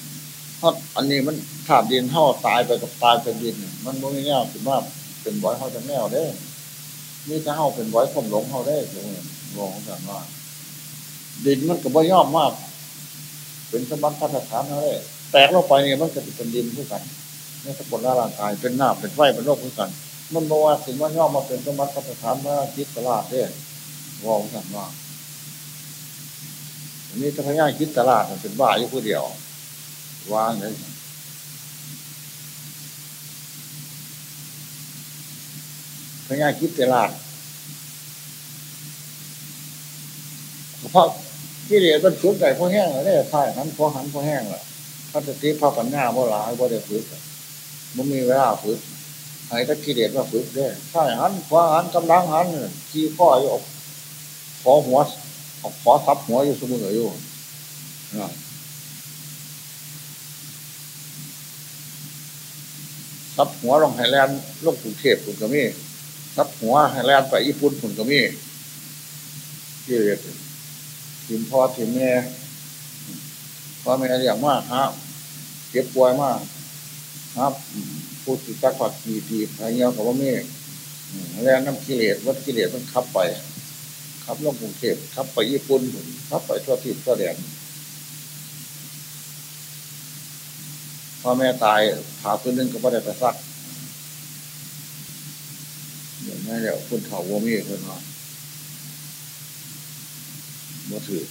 เพราะอันนี้มันธาตุดินเท่าตายไปกับตายเป็นดินมันไม่แน่ถือว่าเป็นบ่อยเขาจะแน่วได้นี่ถ้าเห่าเป็นบ่อยข่มหลงเขาได้ตรงนี้งงกันว่า ดินมันก็บ่ย่อมมาก เป็นสมบัติพัฒฐานเขาได้แตกลงไปเนี่ยมันจะเป็นดินด้วยกันนี่สกุลร่างกายเป็นหน้าเป็นไฟเป็นโรคด้วยกัน มันบอกว่าถึงว่าย่อมมาเป็นสมบัติพัฒฐานมาคิดตลาดได้งงกันว่า นนี้ถ้าพญาคิดตลาดมันเป็นบ้าอยู่ผู้เดียววางเลยพญาคิดตลาดเพราะกิเลสมันฝึกไก่พอแห้งแล้วเนี่ยท่ายนั้นพอหันพอแห้งแล้วพระสติพระปัญญาโบราณโบได้ฝึกมันมีเวลาฝึกให้ตะกิเลสมาฝึกได้ท่ายหันพอหันกำลังหันขี้ข้ออยู่ขอหัว ขอทับหัวอยู่เสมออยู่ทับหัวลงไฮแลนด์ลงกรุงเทพคุณก็มีทับหัวไฮแลนด์ไปญี่ปุ่นคุณก็มีที่เรียกถิ่มพ่อถิ่มแม่พ่อแม่เรียกมากครับเก็บป่วยมากครับพูดติดตักผักกีตีอะไรเงี้ยกับว่ามีแล้วน้ำกิเลสวัดกิเลสมันขับไป ขับลงกรุงเทพขับไปญี่ปุ่นขับไปทั่วทิศทั่วแดนพ่อแม่ตายผ่าพื้นนึงก็ไม่ได้ไปซักอย่างนี้เดี๋ยวคุณเถาวัวมีคนว่าบ่ถือ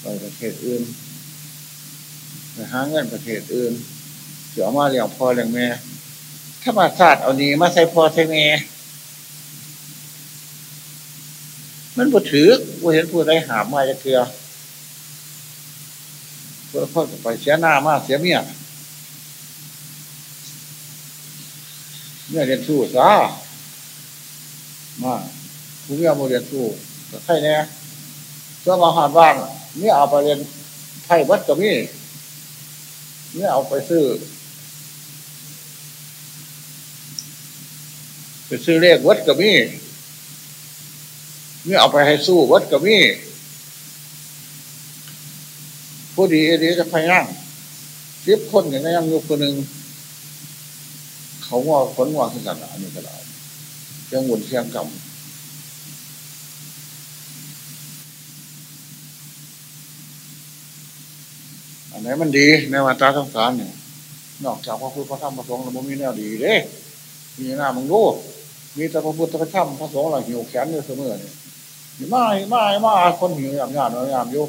ไปประเทศอื่นไปหาเงินประเทศอื่นเดี๋ยมาเลี้ยงพ่อเลี้ยงแม่ถ้ามาศาสตร์เอานี้มาใส่พ่อใส่แม่ มันบ่ถือบ่เห็นผู้ใดหามมาจะเกลือเพื่อพ่อไปเสียหน้ามาเสียเมียเมียเรียนสู้ซะมาผู้เมียโมเรียนสู้ก็ใช่แน่เสื้อมาหาดว่างนี่เอาไปเรียนไพ่วัดก็มีนี่เอาไปซื้อไปซื้อเลขวัดก็มี นี่เอาไปให้สู้วัดก็มีผู้ดีเดีจะพยายามสิบคนอย่างนี้ยังอยู่คนหนึ่งเขาว่าคนว่าขึ้นกันอันนี้ก็ได้เชียงบุญเชียงกำอันไหนมันดีในวันตาสงสารเนี่ยนอกจากพระพุทธพระธรรมพระสงฆ์แล้วมันมีแนวดีเด้มีหน้ามึงรู้มีแต่พระพุทธพระธรรมพระสงฆ์เราหิวแขนอยู่เสมอเนี่ย มามามาคนหิวยามยามยามอยู่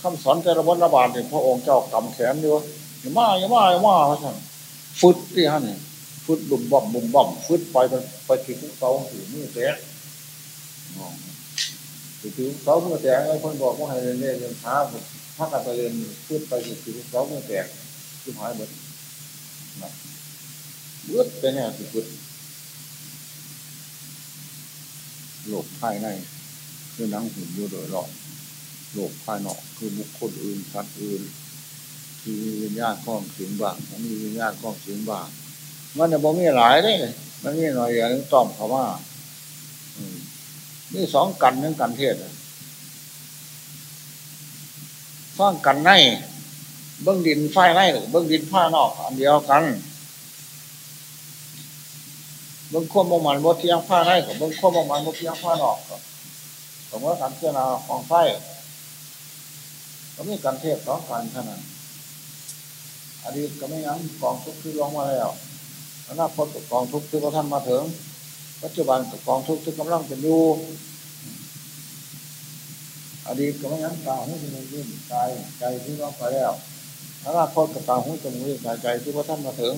คำสอนแต่ละวันละบาทเนี่ยพระองค์เจ้ากำแขนอยู่อย่ามาอย่ามาอย่ามาพระท่านฟุดที่ฮะเนี่ยฟุดบุ่มบ่มบุ่มบ่มฟุดไปไปไปถึงเสาถือมือแตกถือเสามือแตกไอ้คนบอกว่าให้เรียนเรียนช้าถ้าการไปเรียนฟุดไปถึงเสามือแตกคือหายหมดเบื่อไปเนี่ยสิฟุด โลกภายในคือนังหุ่นอยู่โดยรอบโลกภายนอกคือบุคคลอื่นสัตว์อื่น ที่มีวิญญาณคล้องเสียงบางมันมีวิญญาณคล้องเสียงบางมันจะบอกมีหลายได้มันมีหน่อยอย่างนึงต้อมเขาว่านี่สองกันนึงกันเทศฟังกันในเบื้องดินไฟในเบื้องดินผ้านอกอันเดียวกัน เบื้องขั้วมมันบดเทียงผ้าในกับเบื้องขั้วมมันบดเทียงผ้านอกสมมติการเชื่อนาของไฟก็มีการเทศสองการเท่านั้นอดีตก็ไม่ยังกองทุกข์ที่ลงมาแล้วอนาคตกับกองทุกข์ที่พระท่านมาถึง ปัจจุบันกับกองทุกข์ที่กำลังเป็นอยู่อดีตก็ไม่ยังตาหูจมูกลิ้นกายใจที่ร้องไปแล้วอนาคตกับตาหูจมูกลิ้นกายใจที่พระท่านมาถึง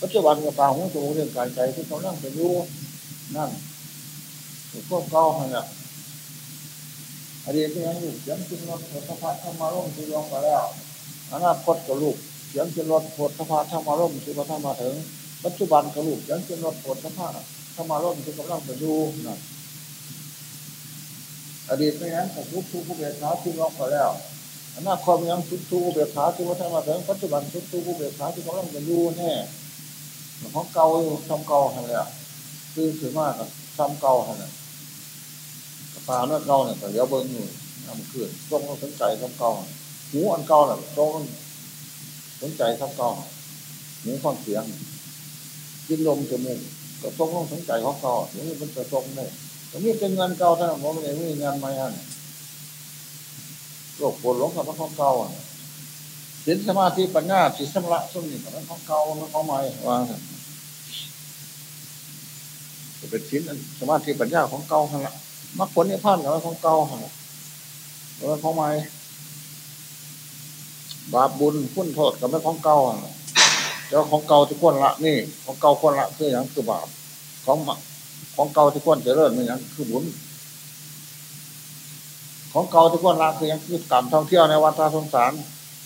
ปัจจุบันกับตาหูจมูกเรื่องกายใจที่เขานั่งเป็นรู้นั่นถูกควบเก้าหันละอดีตก็ยังอยู่เสียงจึงรถผลสะพานเข้ามาร่มที่ลงมาแล้วอนาคตกับลูกเสียงจึงรถผลสะพานเข้ามาร่มที่พระธรรมาถึง ปัจจุบันกับลูกเสียงจึงรถผลสะพานเข้ามาร่มที่กำลังเป็นรู้นั่นอดีตไม่งั้นกับทุกทุกผู้เบียดขาที่ลงมาแล้วอนาคตยังทุกทุกผู้เบียดขาที่พระธรรมาถึง ปัจจุบันทุกทุกผู้เบียดขาที่กำลังเป็นรู้แน่ ของเก่าทำเก่าอะไรอะคือถือมากกับทำเก่าอะไรตาเนื้อเก่าเนี่ยแต่เดี๋ยวเบิ้งอยู่น้ำขึ้นต้องสนใจทำเก่าหูอันเก่าเนี่ยต้องสนใจทำเก่าหูฟังเสียงกินลมจมูกก็ต้องต้องสนใจของเก่าอย่างนี้มันจะตรงเลยแต่นี่เป็นงินเก่าท่านผมไม่ได้มีเงินใหม่ฮะโลกปวดหลงกับมันของเก่า สินสมาธิปัญญาสิสมระสมนี่กับมันของเก่ามันของใหม่วางจะเป็นสินสมาธิปัญญาของเก่าขนาดมรรคผลนิพพานกับของเก่าขนาดแล้วของใหม่บาปบุญพุ่นโทษกับไม่ของเก่าเจ้าของเก่าที่ควรละนี่ของเก่าควรละคืออย่างคือบาปของของเก่าที่ควรจะเริ่มนี่อย่างคือบุญของเก่าที่ควรละคืออย่างคือการมท่องเที่ยวในวัฏสงสาร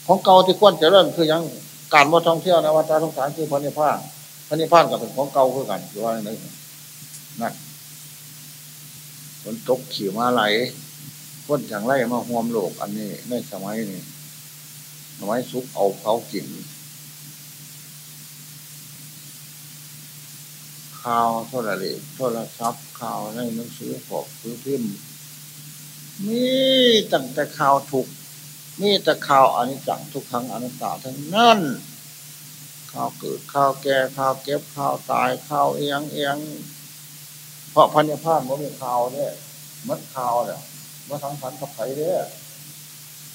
ของเก่าที่ควรจะเริ่มคือย่างการว่าท่องเที่ยวในวัฏสงสารคือพระนิพพานพระนิพพานกับเป็นของเก่าคือกันคือว่าอย่างไรนั่นฝนตกขี่มาไหลพ้นอย่างไรมาห่วมโลก อันนี้ในสมัยนี้สมัยสุกเอาเขากินข่าวโทรเลโทรศัพท์ข่าวในหนังสือขอบคือพิมพ์มีตั้งแต่ข่าวถูก มีแต่ข่าวอนิจจังทุกครั้งอนัตตาทั้งนั้นข่าวเกิดข่าวแก่ข่าวเก็บข่าวตายข่าวเอียงเอียงเพราะพันธุ์พานมันมีข่าวเนี่ยมัดข่าวเนี่ยมาสังสรรค์กับไผ่เนี่ย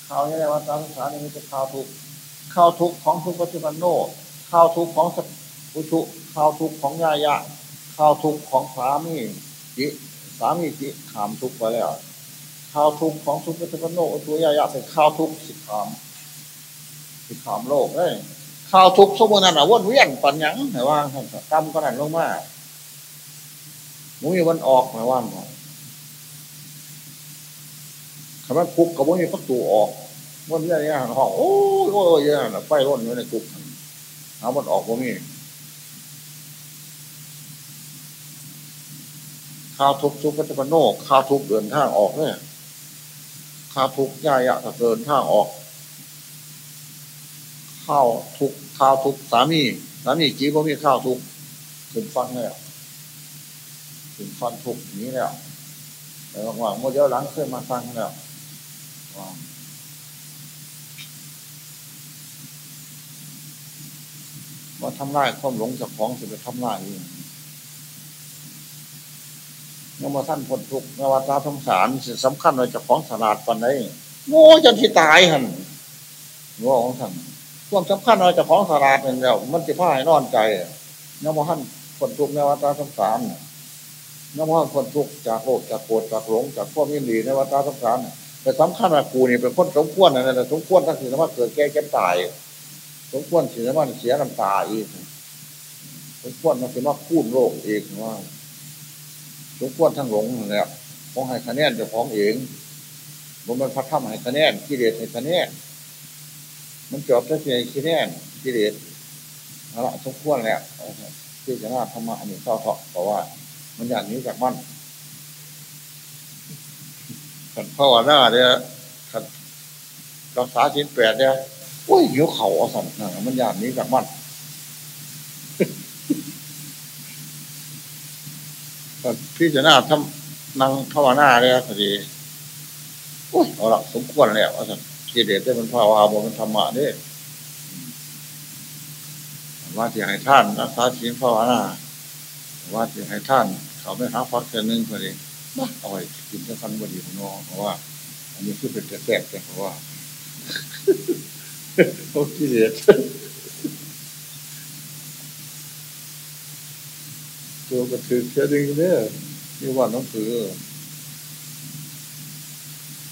ข่าวนี่แหละว่าสังสารนี่มีแต่ข่าวทุกข่าวทุกของทุกปัจจุบันโนข่าวทุกของอุชุข่าวทุกของยายะข่าวทุกของสามีจิสามีจิขามทุกไปแล้ว ข่าวทุกของทุกปัจจุบันโนตัวยายะเป็นข่าวทุกสิขามสิขามโลกเลยข่าวทุกสมมตินั่นอะวนเวียนปัญญังไหนว่างกรรมก็นั่นลงมามุ้ยวันออกหมายว่าคำว่าคุกกับมุ้ยพักตูออกวันนี้เนี่ยห้องโอ้ยโอ้ยเนี่ยไฟร้อนอยู่ในคุกเอามันออกมุ้ข้าวทุกทุกปัจจุบันโนข้าวทุกเดินทางออกเนี่ย ข้าทุกย่ายะเดินทางออก ข้าวทุกข้าวทุกสามีสามีจีบ่มีข้าวทุกถึงฟังเลยถึงฟันทุกนี้แล้วแต่ว่างโมเดลหลังเคยมาฟังแล้วว่าทำลายความหลงจากของสิไปทำลายนี่ ยังมาท่านผลทุกนวัตาสงสารสิสำคัญเลยจากของสลาดปันไดโง่จนที่ตายหันโง่ของท่านความสำคัญเลยจากของสลาดเป็นแล้วมันจะพ่ายนอนใจยังมาท่านผลทุกนวัตาสงสารน้ำว่าคนทุกจากโลกจากโกรธจากหลงจากพวกยินดีนวัฏสงสารแต่สำคัญว่ากูนี่เป็นคนสมควรนะแต่สมควรทั้งสิ่งที่ว่าเกิดแก่เก็บตายสมควรสิ่งที่ว่าเสียน้ำตาอีกสมควรมันเป็นว่าพูดโลกเองว่า สมควรทั้งหลงเนี่ยของให้คะแนนเจ้าของเองมันมันพัดทำให้คะแนนกิเลสให้คะแนนมันจบแค่เพียงคะแนนกิเลสเอาละสมควรแล้วที่จะน่าธรรมะนนี้เศร้าเถาะเพราะว่า มันอย่างนี้จากมันขันพ่อหน้าเนี่ยขันรักษาชิ้นแปดเนี่ยโอ้ยหิวเข่าอสันนะมันอย่างนี้จากมัน พี่จะหน้าทำนั่งภาวนาเนี่ยพอดีโอ้ยเอาละสมควรแล้วอสันกิเลสได้มันภาวนาบนมันธรรมะเนี่ยว่าที่ให้ท่านรักษาชิ้นภาวนาว่าที่ให้ท่าน เขาไม่หาฟักแค่นึงพอดีเอาไปกินจะฟันบดีของน้องเพราะว่า อันนี้คือเป็นกระแสแต่เพราะว่าเขาที่เดีย ตัวก็ถือเชื้อดึงเนี่นี่ว่าต้องถือ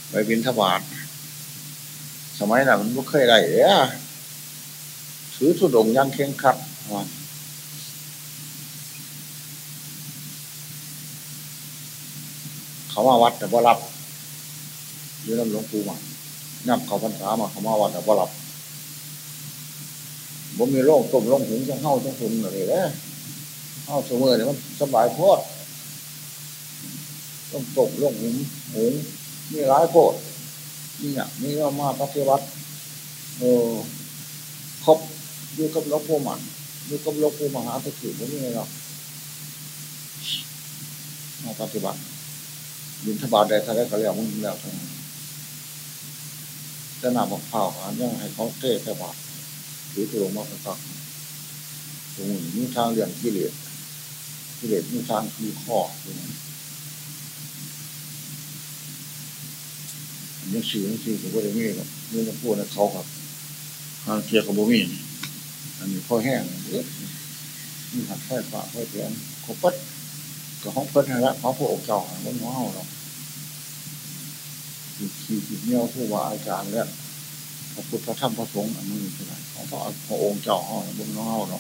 ไปบินทบาทสมัยนั้นมันไม่เคยได้เอ้ถือสุดงยังเข่งคัดเขามาวัดแต่ว่ารับยืนน้ำหลวงปู่มาน้ำเขาพรรษามาเขามาวัดแต่ว่ารับผมมีโรคต้มโรคหุงจะเข้าจะหุนอะไรเนี่ย ข้าเสมอเนี่ยมันสบายโพดต้องตกโรคหุงหุงมีหลายโพดนี่เนี่ยนี่ก็มาปฏิวัติเออครบอยู่กับลวงปู่มันอยู่กับลวงปู่มหาสติผมนี่หรอกมาปฏิบัติยินทบาทใดทะเลก็เรียกมึงแล้วทั้งจะนำมะพร้าวอันยังให้เขาเทศบาทหรือตัวลงมาประกอบตรงนี้ทางเรื่องกิเลส กิเลสมีทางคือข้อตรงนี้ยังสื่อยังสื่อผมก็ได้มีครับนี่จะพูดนะเขาครับทางเกียกับโบมีอันนี้พ่อแห้งเอ๊ะมีหัดไฟฟ้าไฟเทียนขบปัดกับห้องเพิ่นนั่นแหละเพระพระองค์เจ้าบนหัวเฮาเราขีดขีดเนี่ยผู้ว่าอาจารย์แล้วพระพุทธพระธรรมพระสงฆ์อันนี้ใช่ไหมของพระพระองค์เจ้าเฮาบนหัวเฮาเรา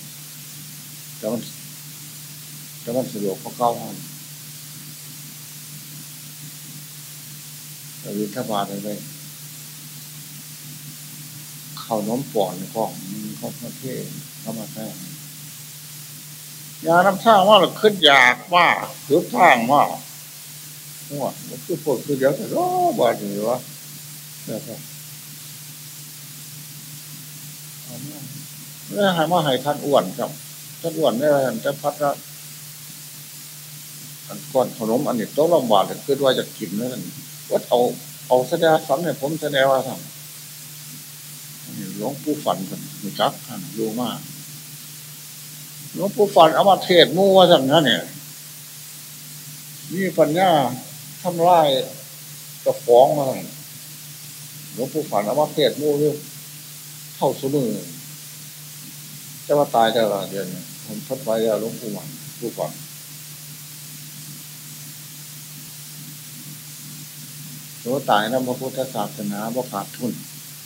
แต่มัน แต่มันสะดวกเพราะเก้าเฮาแต่วิทบาทอะไรเข้าน้มปอนของเขาประเทศเขามาแท้ยาน้ำท่างว่าเราขึ้นอยากว่าหรือทางว่าหัวมันคือปวดคือเดี๋ยวจะร้อบาดหรือวะเนี่ยครับแล้วให้มาให้ท่านอ้วนครับท่านอ้วนได้จะพัดละ อันก้อนขนมอันนี้โต๊ะลำบากคือว่าจะกินแล้วกันว่าเอาเอาแสดงฝันเนี่ยผมแสดงว่าทำหลวงปู่ฝันกันมีจักดูมากหลวงปู่ฝันเอามาเทศมู่ว่าสั่งนั้นเนี่ยนี่ปัญญาทำลายกระฟ้องมาหลวงปู่ฝันเอามาเทศมู่ด้วยเท่าสมือจะว่าตายจะละเดือนผมทดไว้แล้วหลวงปู่ฝันปู่ฝัน โสตายนะพระพุทธศาสนาบ่ขาดทุน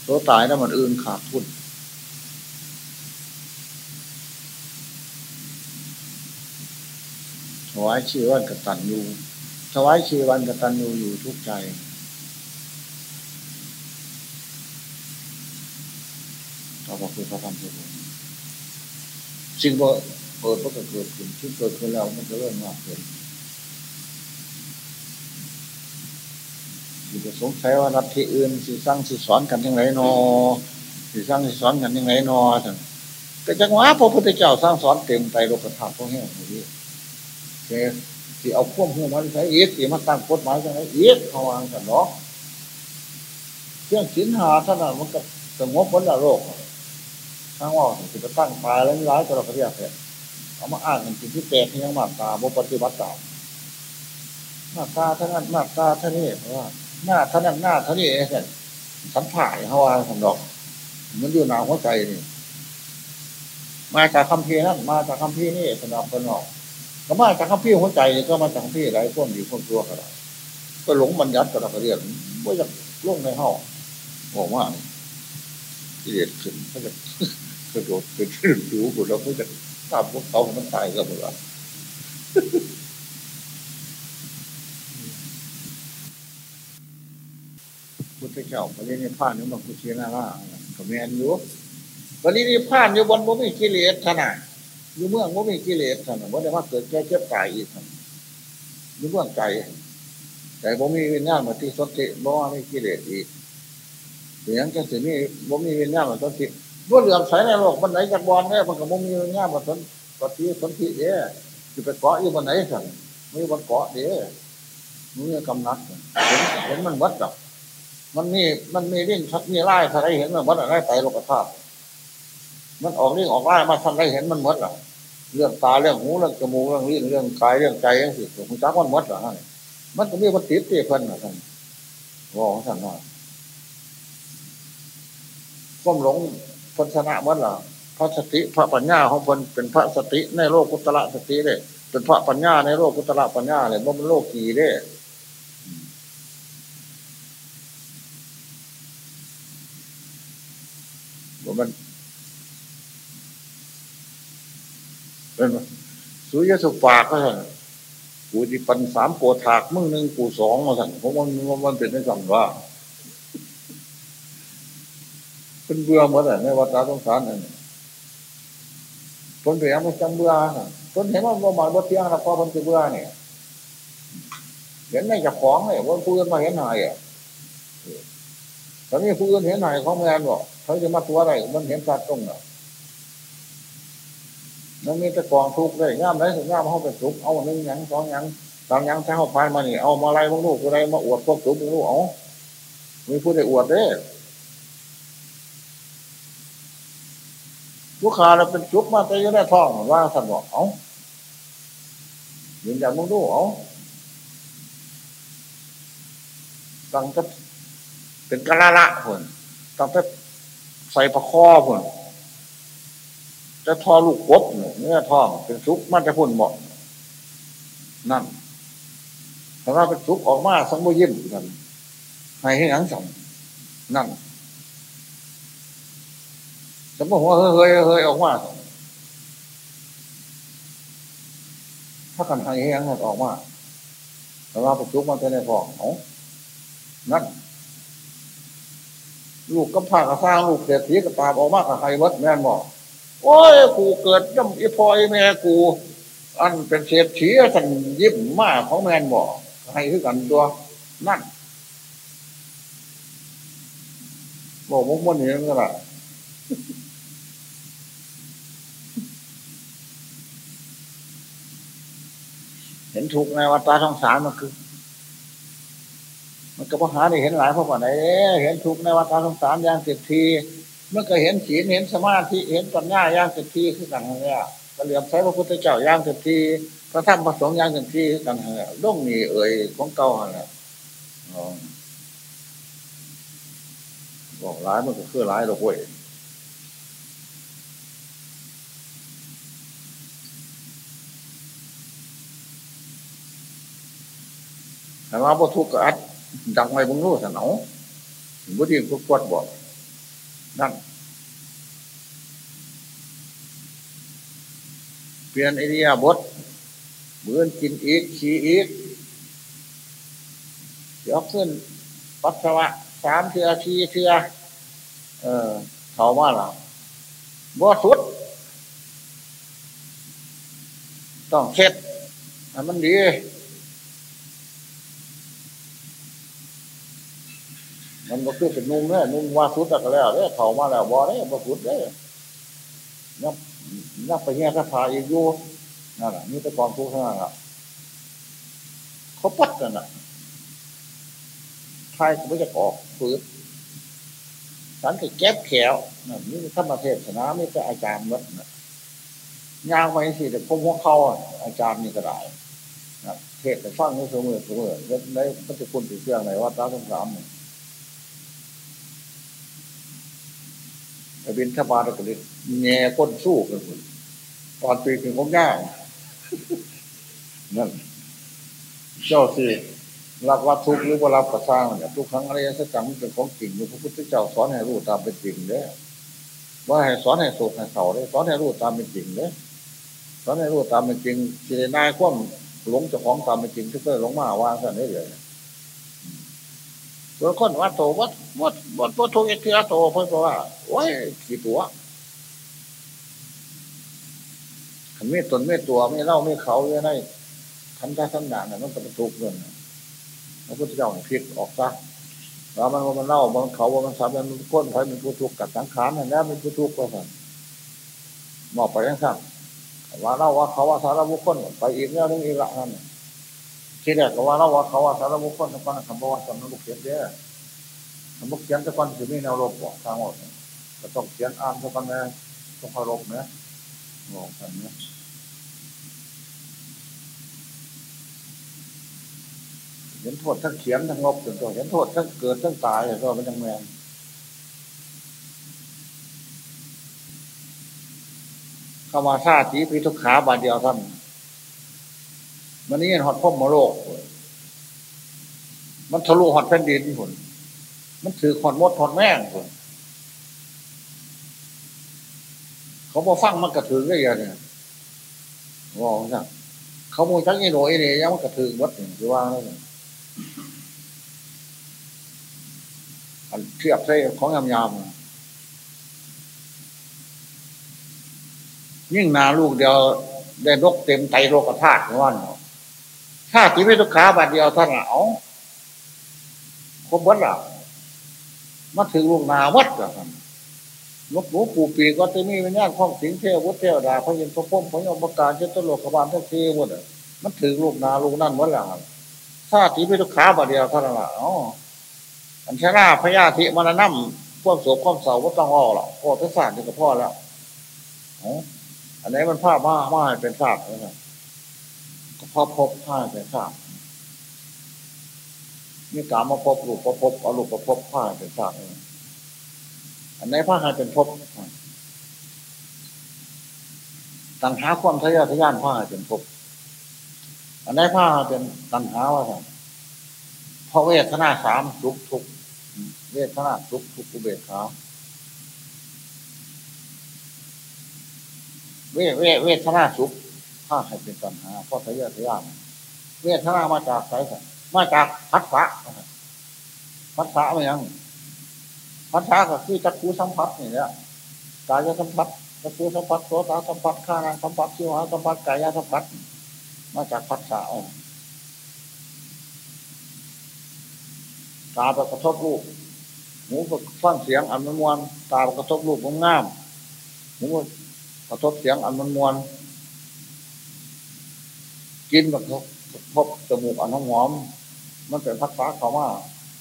โสตายนะมันอื่นขาดทุนถวายชีวันกตันยูถวายชีวันกตันยูอยู่ทุกใจต่อพระพุทธธรรมพระสงฆ์สิ่งบ่เปิดก็เกิดขึ้นที่เกิดขึ้นแล้วมันจะเริ่มมากขึ้น สิจะสงสัยว่ารัฐที่อื่นสิสร้างสิสอนกันยังไงนอสิสร้างสิสอนกันยังไงนอท่านแต่จังหวะพระพุทธเจ้าสร้างสอนเต็มใจโลกธาตุพวกแห้งอย่างนี้เจ้ที่เอาพวงหัวมันใช้เอียดที่มาตั้งกฎหมายยังไงเอียดเขาวางกันเนาะเครื่องสินหาท่านมันก็สงบพ้นละโลกทั้งว่าสิจะตั้งตายแล้วร้ายตัวเราเรียกเนี่ยเอามาอ่านกันสิ่งที่แปลกยังมาตาบุปฏิบัติตามมาตาท่านั้นมาตาท่านี้เพราะว่า หน้าท่านั้นหน้าท่านี้เองสัมผัสเขาว่าทำดอก มันอยู่หนาหัวใจนี่ มาจากคำพีนั่นมาจากคำพีนี่สนับสนุนก็มาจากคำพีหัวใจก็มาจากคำพีหลายพวกอยู่พวกตัวกันก็หลงบัญญัติกับเราเรียนว่าจะล่งในห้องบอกว่าเรียนขึ้นเขาจะกระโดดขึ้นดูบุเราก็จะตามพวกเขามันตายกันหมดละ พุทธเจ้าปรินิพพานนี่มันกุศลนาราก็แมนอยู่ปรินิพพานอยู่บนบ่มีกิเลสขนาดอยู่เมืองบ่มีกิเลสขนาดว่าได้ว่าเกิดแก่เจ็บตายอีกอยู่เมืองไกลแต่บ่มีวิญญาณมาที่สติบ่มีกิเลสอีกเสียงจะสิ่งนี้บ่มีวิญญาณมาสติว่าเหลือมใสในโลกมันไหนจากบอลเนี่ยมันก็บ่มีวิญญาณมาสนสติสนติเด้จะไปเกาะอยู่บนไหนสั่งไม่บนเกาะเด้มึงกำนัดเห็นเห็นมันวัดกับ มันมีมันมีเรื่องชักมีไล่ทะเลเห็นมันวัดอะไรไปโลกธาตุมันออกเรื่องออกไล่มาทำไรเห็นมันวัดหรอเรื่องตาเรื่องหูเรื่องจมูกเรื่องลิ้นเรื่องกายเรื่องใจเรื่องสิคุณจักมันวัดหรอมันก็มีมันติดเตี้ยเพิ่นนะท่านว่าท่านว่าก้มหลงพัฒนาวัดหรอพระสติพระปัญญาของคนเป็นพระสติในโลกกุตระสติเลยเป็นพระปัญญาในโลกกุตระปัญญาเลยว่ามันโลกกี่เด้ว่า มันเป็นสุยสุปากก็ใช่กูที่ปันสามโกถากมึงหนึ่งกูสองมาสั่งเพราะมันมันเป็นในสั่งว่าเป็นเบื่อหมดเลยในวัฏสงสารนั่นคนเสียมันจังเบื่อคนเห็นว่าบ่มาบ่เที่ยงแล้วพอมันจะเบื่อเนี่ยเห็นในจับของเนี่ยว่าผู้อื่นมาเห็นหายอะตอนนี้ผู้อื่นเห็นหายเขาแมนบอก เขาจะมาตัวอะไรมันเห็นสัตว์ตรงน่ะมันมีแต่กองทุกข์เลยง่ามไหนถึงง่ามเขาเป็นทุกข์เอาหนึ่งยังสองยังสามยังถ้าเขาพายมานี่เอามาอะไล่มึงลูกกูได้มาอวดพวกทุกข์มึงลูกเอามีผู้ใดอวดเด้ลูกค้าเราเป็นจุกมาแต่ยังได้ท่องว่าสันบอกเอายืนยันมึงดูเอาตั้งแต่เป็นกะละละคนตั้งแต่ ใส่ประคอคนจะทอลูกกบเนื้อทองเป็นซุกมันจะพุ่นบอกนั่นถ้าว่าเป็นซุกออกมาสังโมยิ้มกันให้ให้หนังสั่งนั่นสมมติว่าเฮ้ยเฮ้ยออกมาถ้ากันให้ให้หนังออกมาแต่ว่าเป็นซุกมันจะในทองเอานั่น ลูกก็พากระสร้างลูกเศรษฐีก็ตามออกมากับใครวัดแม่นบอกโอ้ยกูเกิดย่ำอีพอยแม่กู อันเป็นเศรษฐีสันยิบมากของแม่นบอกให้คือกันตัวนั่นบอกมุกมันเห็นก็ละเห็นถูกในวัฏสงสารมันคือ มันก็พหาได้เห็นหลายเพราะว่าไหนเห็นทุกในวัฏสงสารอย่างเต็มทีเมื่อก็เห็นศีลเห็นสมาธิเห็นปัญญาอย่างเต็มทีคือกันเนี่ยก็เหลี่ยมใช้พระพุทธเจ้าอย่างเต็มทีพระธรรมพระสงฆ์อย่างเต็มทีคือกันเนี่ยล่งนี่เอ่ยของเก่าเนี่ยบอกร้ายมันก็คือร้ายเราเว้ยแต่ว่าพอทุกข์ก็อัด ดังไว้บงรู้สนองบุตรีก็กดบอก นั่น เปลี่ยนไอเดียบทเหมือนกินอีกขี่อีกยกขึ้น ปัสสาวะสามเทือชีเทือเออเขาว่าเราบ่สุด ต้องเช็ดมันดี มันก็คือเป็นนุ่มเนี่ยนุ่มว่าสุดแต่แล้วเนี่ยเขามาแล้วบอเนี่ยบ่สุดเนี่ยนับนับไปเงี้ยก็พาอีกอยู่นั่นแหละนี่เป็นความทุกข์ทั้งนั้นอะเขาปัดกันอะใครก็ไม่จะออกฝืนสันติแก๊บแขวนั่นนี่ธรรมเทศนาไม่ใช่อาจารย์วัดนะยางไปสิแต่พวกพวเขาอาจารย์นี่ก็ได้เทศแต่ฟังนี่เสมอเสมอแล้วได้ก็จะคุณถึงเรื่องไหนว่าตาสงสามเนี่ย บินทบาทก็เลยแง่ก้นสู้กันคนตอนปีถึงของย่านั่นเจ้าสิรับวัตถุหรือว่ารับกระซ้างเนี่ยทุกครั้งอะไรสักครั้งเป็นของจริงพระพุทธเจ้าสอนให้รู้ตามเป็นจริงเลยว่าให้สอนให้สุขให้เสาเลยสอนให้รู้ตามเป็นจริงเลยสอนให้รู้ตามเป็นจริงจีนายคว่ำหลงเจ้าของตามเป็นจริงที่เคยหลงมาว่าสั่นได้เลย ตัวคนว่าโตวัดวัดวัดวัดทุกเทียโตเพื่อว่าโอ้ยขี่ตัวขันไม่ตนไม่ตัวไม่เล่าไม่เขาเลยไงทำได้ทำด่านน่ะมันก็เป็นทุกข์เงินพระพุทธเจ้าพิษออกซะแล้วมันมันเล่ามันเขาว่ามันสามมันก้นไฟมันผู้ทุกข์กับสังขารนั่นแหละมันผู้ทุกข์ก็สั่นมอบไปยังสั่งว่าเล่าว่าเขาว่าสารบุคคลไปอีกเรื่องนึงอีกละนั่น ทีแรกก็ว่าเราว่าเขาว่าสารบุคคลทั้งคนคำว่าสำนักบุคคลเด้อสำนักเขียนทั้งคนจะมีแนวรบบอกทางหมดก็ต้องเขียนอ่านทั้งคนนะต้องเคารพนะบอกกันนะเห็นโทษทั้งเขียนทั้งงบถึงตัวเห็นโทษทั้งเกิดทั้งตายก็เป็นยังแมงเข้ามาซาตีพิทุกขาบาดเดียวท่าน มันนี่หอดพ่อมาโลก มันทะลุหอดแผ่นดินผลมันถือหอดมดหอดแม่งผลเขาบอฟังมันกระถือได้ยังไงบอกสั่งเขาโมจักยี่โดยเนี่ยยังมันกระถือวัดหรือว่าอันเทียบใส่ของยำยำยิ่งนาลูกเดียวได้รกเต็มไตโรกธาตุว่าเนาะ ถ้าที่ไม่ตุกขาบาดเดียวท่านเอาครบวัดละมาถึงลูกนาวัดละท่านลูกหนูปู่ปีก็จะมีวิญญาณข้องสิงเทววุฒเทวดาพระยินทร์พระพุทธพระยมประกาศเจ้าตลกขบาลทั้งทีหมดมันถึงลูกนาลูกนั่นวัดละถ้าที่ไม่ตุกขาบาดเดียวท่านละอ๋ออันชนะพญาธิมรณะควบโสควบเสาก็ต้องอ้อหรอกพ่อทศสตร์นี่ก็พ่อแล้วอันนี้มันภาพมามาเป็นภาพนะครับ พอพบผ้าเป็นภาพนี่กามาพบลูกประพบเอาลูกประพบผ้าเป็นภาพอันนี้ผ้าห้เป็นพบตัณหาความทะยานทะยานผ้าเป็นพบอันนี้ผ้าเป็นตัณหาว่าไงเพราะเวทนาสามทุกทุกเวทนาทุกทุกอุเบกขาเวทเวทเวทนาสุข ถ้าให้เป็นปัญหาเพราะทะเยอทะยานเวทนามาจากไสสัมาจากพัฒสะพัฒสะไม่ยังพัฒสะก็คือจักรูสัมผัสนี่แหละกายสัมผัสจักรูสัมผัสโสตสัมผัสข้านาสัมผัสชิวหาสัมผัสกายสัมผัสมาจากพัฒสะตาไปกระทบรูปหูไปฟังเสียงอันมันมวนตาไปกระทบรูปมันงามหูกระทบเสียงอันมันมวน กินแบบพบจมูกอันน้ำหอม มันเป็นพักษาเขาว่า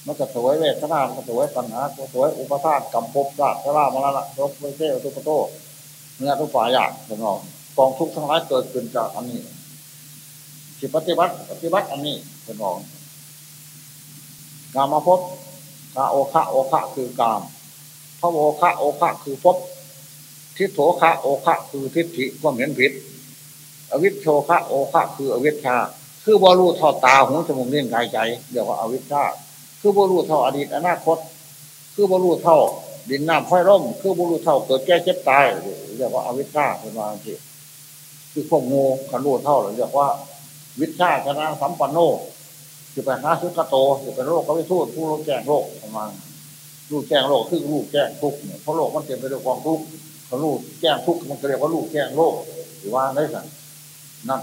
มันจะสวยเวทนามันจะสวยปัญหาสวยอุปทานกำภพราชรามาละรบเวเทตุปโตเนื้อทุกฝ่ายอยางเป็นเรากองทุกข์ทั้งหลายเกิดขึ้นจากอันนี้สิปฏิบัติปฏิบัติอันนี้เป็นเรากามาพบกาโอคะโอคะคือกามพระโอคะโอคะคือพบทิโถคะโอคะคือทิฏฐิความเห็นผิด อวิชโชคะโอคะคืออวิชชา คือบรูเท่าตาหูจมูกเลี้ยงกายใจเรียกว่าอวิชชา คือบรูเท่าอดีตอนาคต คือบรูเท่าดินน้ำไฟร่ม คือบรูเท่าเกิดแก่เจ็บตายเรียกว่าอวิชชาเป็นว่าทีคือพวกงูขันรูเท่าเรียกว่า วิชชาชนะสัมปันโนคือไปหาสุกโตคือเป็นโรคก็ไม่ทูดผู้รู้แจ้งโรคประมาณรู้แจ้งโรคคือรู้แจ้งทุกเนี่ยเพราะโรคมันเต็มไปด้วยความทุกข์เขารู้แจ้งทุกข์มันก็เรียกว่ารู้แจ้งโรคหรือว่าได้สั่ง นั่น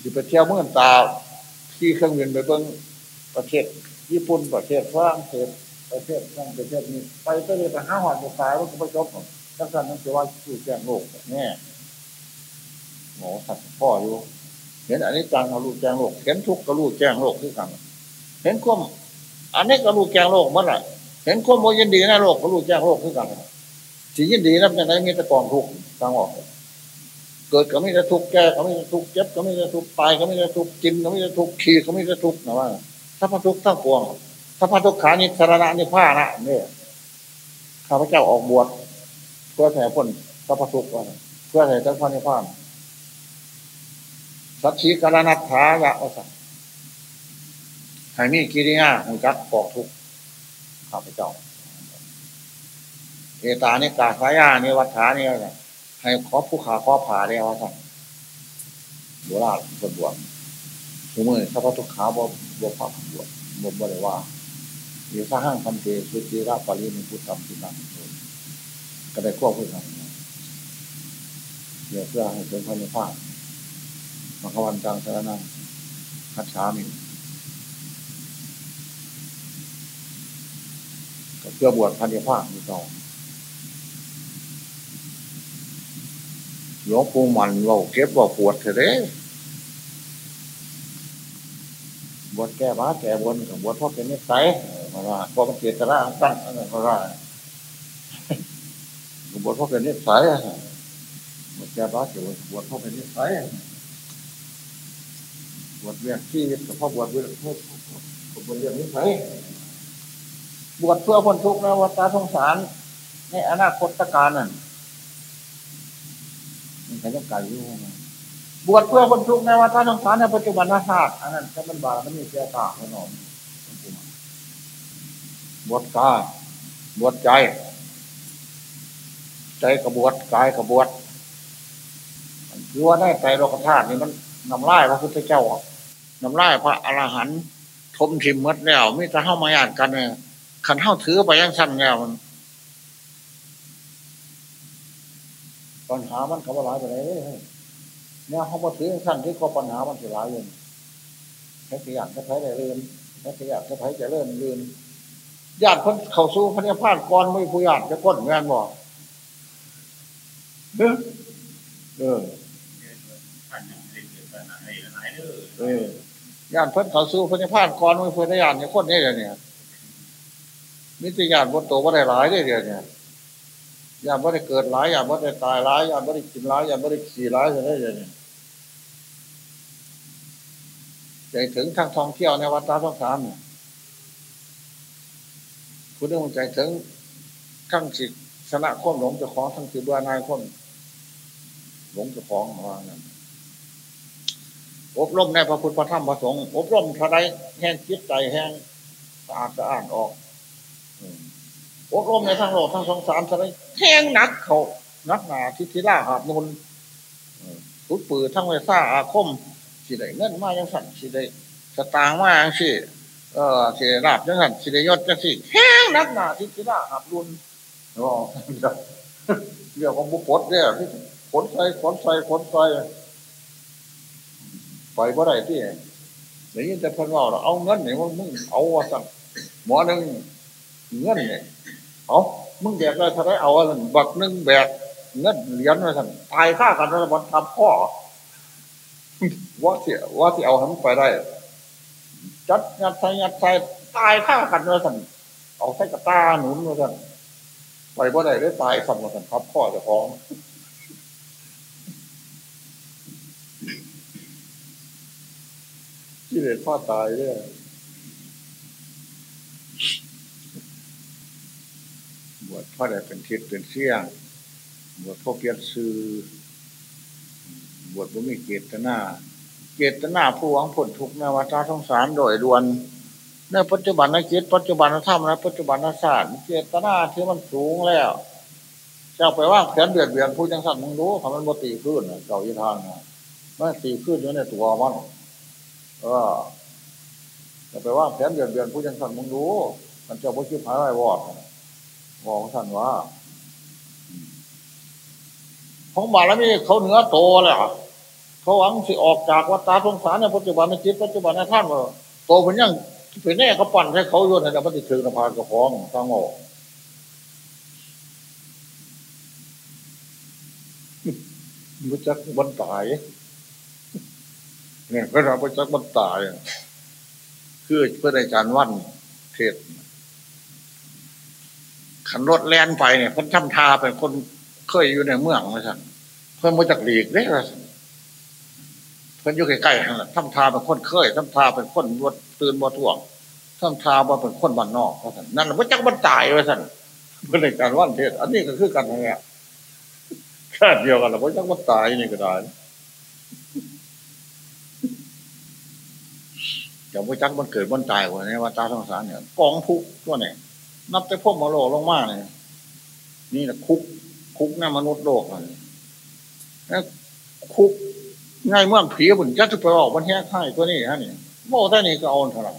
ที่ไปเที่ยวเมื่อตาที่เครื่องบินไปเบิ้งประเทศ ญี่ปุ่นประเทศฝรั่งเศสประเทศนั่นประเทศนี้ไปก็เลยไปหาหอดไปตายแล้วก็ไปจบทั้งนั้นทั้งที่ว่าผู้แจ้งโลกแน่หมอสัตว์พ่ออยู่ เห็นอันนี้จังเขารู้แจ้งโลก เห็นทุกข์ก็รู้แจ้งโลกที่กันเห็นความอันนี้ก็รู้แจ้งโลกเมื่อไหร่เห็นความโมยินดีในโลกก็รู้แจ้งโลกที่กัน สิ่งยินดีนั้นเป็นอะไรมีแต่กองทุกข์ทางออก เกิดก็ไม่ได้ทุกข์แก่ก็ไม่ได้ทุกข์เจ็บก็ไม่ได้ทุกข์ตายก็ไม่ได้ทุกข์กินก็ไม่ได้ทุกข์ขี่ก็ไม่ได้ทุกข์นะว่าถ้าพระทุกข์ทั้งปวงถ้าพระทุกขานิสรณะนิพานะเนี่ยข้าพเจ้าออกบวชเพื่อแผ่พ้นถ้าพระทุกข์เพื่อแผ่ทั้งพระนิพพานสัจฉีกรณัตถายะวสัให้มีกิริยาหุ่จักปอกทุกข์ข้าพเจ้า เอตานี่กาสายานี่วัฏฐานี่อะไรให้ขอผู้ขาขอผ่าได้ว่าสั่งโบราณคนบวชสมมติถ้าพระทุกขาบ่บ่พระบวชบ่บ่ได้ว่าอยู่สร้างทำเตสุติระปริมิพุทธรรมสินังก็ได้ควบคู่กันเดี๋ยวเพื่อให้เป็นพระนิพพานมขวันจังสารนังคัจฉามิก็เพื่อบวชพันธุ์พระมีต่อ ลวงปู่มันเราเก็บว่าปวดเถอะเด้บวชแก้บ้าแก้บนกับบวชพ่อเป็นนิสัยมาว่าพอเป็นเจตนาตั้งอะไรมาว่าบวชพ่อเป็นนิสัยบวชแก้บ้าแก้บนบวชพ่อเป็นนิสัยบวชเรียกที่กับพ่อบวชเรียกพ่อบวชเรียกนิสัยบวชเพื่อพ้นทุกข์นะวัฏสงสาร ในอนาคตการนั่น มันใช้ยังก่อยู่บวชเพื่อคนทุกข์ในวัฏสงสารในปัจจุบันชาติอันนั้นจะเป็นบาปมันมีเสียตาแน่นอนบวชกายบวชใจ ใจกระบวชกายกระบวชหรือว่าได้ใจโลกธาตุนี่มันนำไล่พระพุทธเจ้านำไล่พระอรหันต์ทมทิมมัดแล้วมิจะเข้ามาอ่านกันเนี่ยขันเข้าถือไปยังสั้นแล้วมัน ปัญหามันกับว่าหลายไปเลยเนี่ยเขามาถือยังสั้นที่ก็ปัญหามันสิหลายเอยู่แค่ขยันแค่ไผ่ได้เรื่อนแค่ขยันแค่ไผ่จะเลื่อนเลื่อนญาติคนเขาสู้พระเนี่ยพลาดก่อนไม่ผู้ญาติจะก้นงานบอกเออเออเออญาติเพิ่นเขาสู้พระเนี่ยพาดก่อนไม่ผู้ญาติเนี่ยคนนี้เลยเนี่ยมิตรญาติบนโตว่าได้หลายได้เดียวเนี่ยญาติว่าได้เกิดหลายญาติว่าได้ตายหลายญาติว่าได้กินหลายญาติว่าได้ขี่หลายอะไรอย่างเงี้ยใจถึงทางท่องเที่ยวในวัดตาต้งสามเนี่ยคุณต้องใจถึงทั้งสิชนะข้อมหลงจะของทั้งสิเบื่อนายข้อมหลงจะของว่างั้นอบรมในพระพุทธพระธรรมพระสงฆ์อบรมทนายแห้งคิดใจแห้งสะอาดสะอาดออก อ อบรมในทั้งโลกทั้งสงสารทนายแห้งนักเขานักหนาทิฏฐิล่าหาบนุนทุดปือทั้งเวซ่าอาคมสิได้เงินมายังสั่นสิได้สตางมาอย่างสิเออสิได้ราบยังสั่นสิได้ยศจังสิแห้งนักหนาทิฏฐิล่าหาบนุนอ๋อเรื่องของบุปผเนี่ยขนใส่ขนใส่ขนใส่ไปบ่ได้ที่เดี๋ยวนี้จะพันว่าเราเอาเงินเนี่ยมึงเอาว่าสั่งหมอหนึ่งเงินเนี่ย เอามึงแบกได้ถ้าได้เอาอะไรบักนึงแบกเงินเหรียญมาสั่งตายฆ่ากันแล้วมันทำพ่อว่าเสียว่าที่เอาทำไปได้ จัดงัดใส่งัดใส่ตายฆ่ากันแล้วสั่งเอาใส่กระตาหนุนมาสั่งไปบ่าได้ได้ตายสั่งมาสั่งทับพ่อจะฟ้องที่เด็ดพ่อตายเนี่ย วชพ่อได้เป็นทิศเป็นเสี่ยง บวชพ่อเพียรซื้อบวชบ่มีเกตนาเกตนาผู้หวังผลทุกในวัฏสงสารโดยด่วนในปัจจุบันในจิตปัจจุบันธรรมในปัจจุบันนศาสตร์เจตนาที่มันสูงแล้วเจ้าไปว่างแขนเบียดเบียนผู้ยังสั่นมึงรู้ทำมันบ่ตีขึ้นเก่าอีทางนะมันตีขึ้นอยู่ในตัวมันเออจะไปว่างแขนเบียดเบียนผู้ยังสั่นมึงรู้ มันจะบ่คิดหายไว้วอด มองสั่นว่าของบาแล้วมีเขาเหนือโตแล้วเขาหวังสิออกจากวัฏฏะสงสารในปัจจุบันในจิตปัจจุบันในท่านว่าโตเป็นยังเป็นแน่เขาปั่นให้เขาโยนในมันติดถือนภากระพองทางออกรู้จักบันตาย เนี่ยพระราชจักบันตาย คือเพื่ออาจารย์วันเทศ ขันรถแล่นไปเนี่ยคนทำทาเป็นคนเคยอยู่ในเมืองนะท่นเพิ่นมาจากหลีกเนี่ยเพิ่นอยู่ใกล้ๆนั่นแหละทำทาเป็นคนเคยทำทาเป็นคนบวชตื่นบวชท่วงทำทาว่าเป็นคนบ้านนอกท่านนั่นแหละพระจักบันตายเลยท่นเพื่อในการวันเทศอันนี้ก็คือกันเนี่ยแค่เดียวกันและพระจักบันตายนี่ก็ได้อย่างพระจักมันเกิดบันตายวันนี้ว่าตาสงสารเนี่ยกองทุกตัวเนี่ย นับแต่พวกมาโลลงมาเนี่ยนี่แหละคุก คุกหน้ามนุษย์โลกเลยคุกง่ายเมื่อผีบุญจัดไปออกมันแห้งไข่ตัวนี้ฮะนี่โม่ท่านี้ก็เอาเท่าไหร่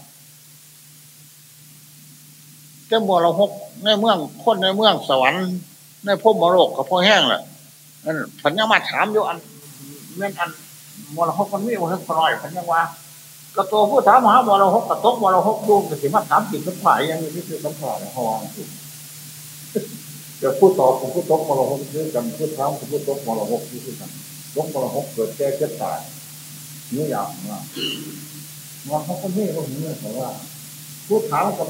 แต่บัวเราหกในเมืองคนในเมืองสวรรค์ในพบมรกกับพ่อแห้งแหละนั่นพันยังมาถามอยู่อันเมื่ออันมรหกมันมีมันพลอยพันยังว่า กระตัวผู้ถามหามรหกกระตกมรหกดูกระสิมาถามสิ่งสัมผัสยังมีที่คือสัมผัสในห้องจะพูดตอบผมพูดตกมรหกคือกันพูดถามผมพูดตกมรหกคือกันตกมรหกเกิดแก่เกิดตายนี่อย่างนะมรหกคนนี้ก็เหมือนกับว่าพูดถามกับ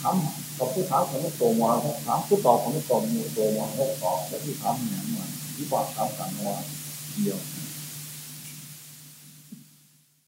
ถามกับผู้ถามของตัวมรหกถามผู้ตอบของตัวมูตัวมรหกตอบแล้วที่ถามอย่างนั้นที่ปากถามกันว่าเดียว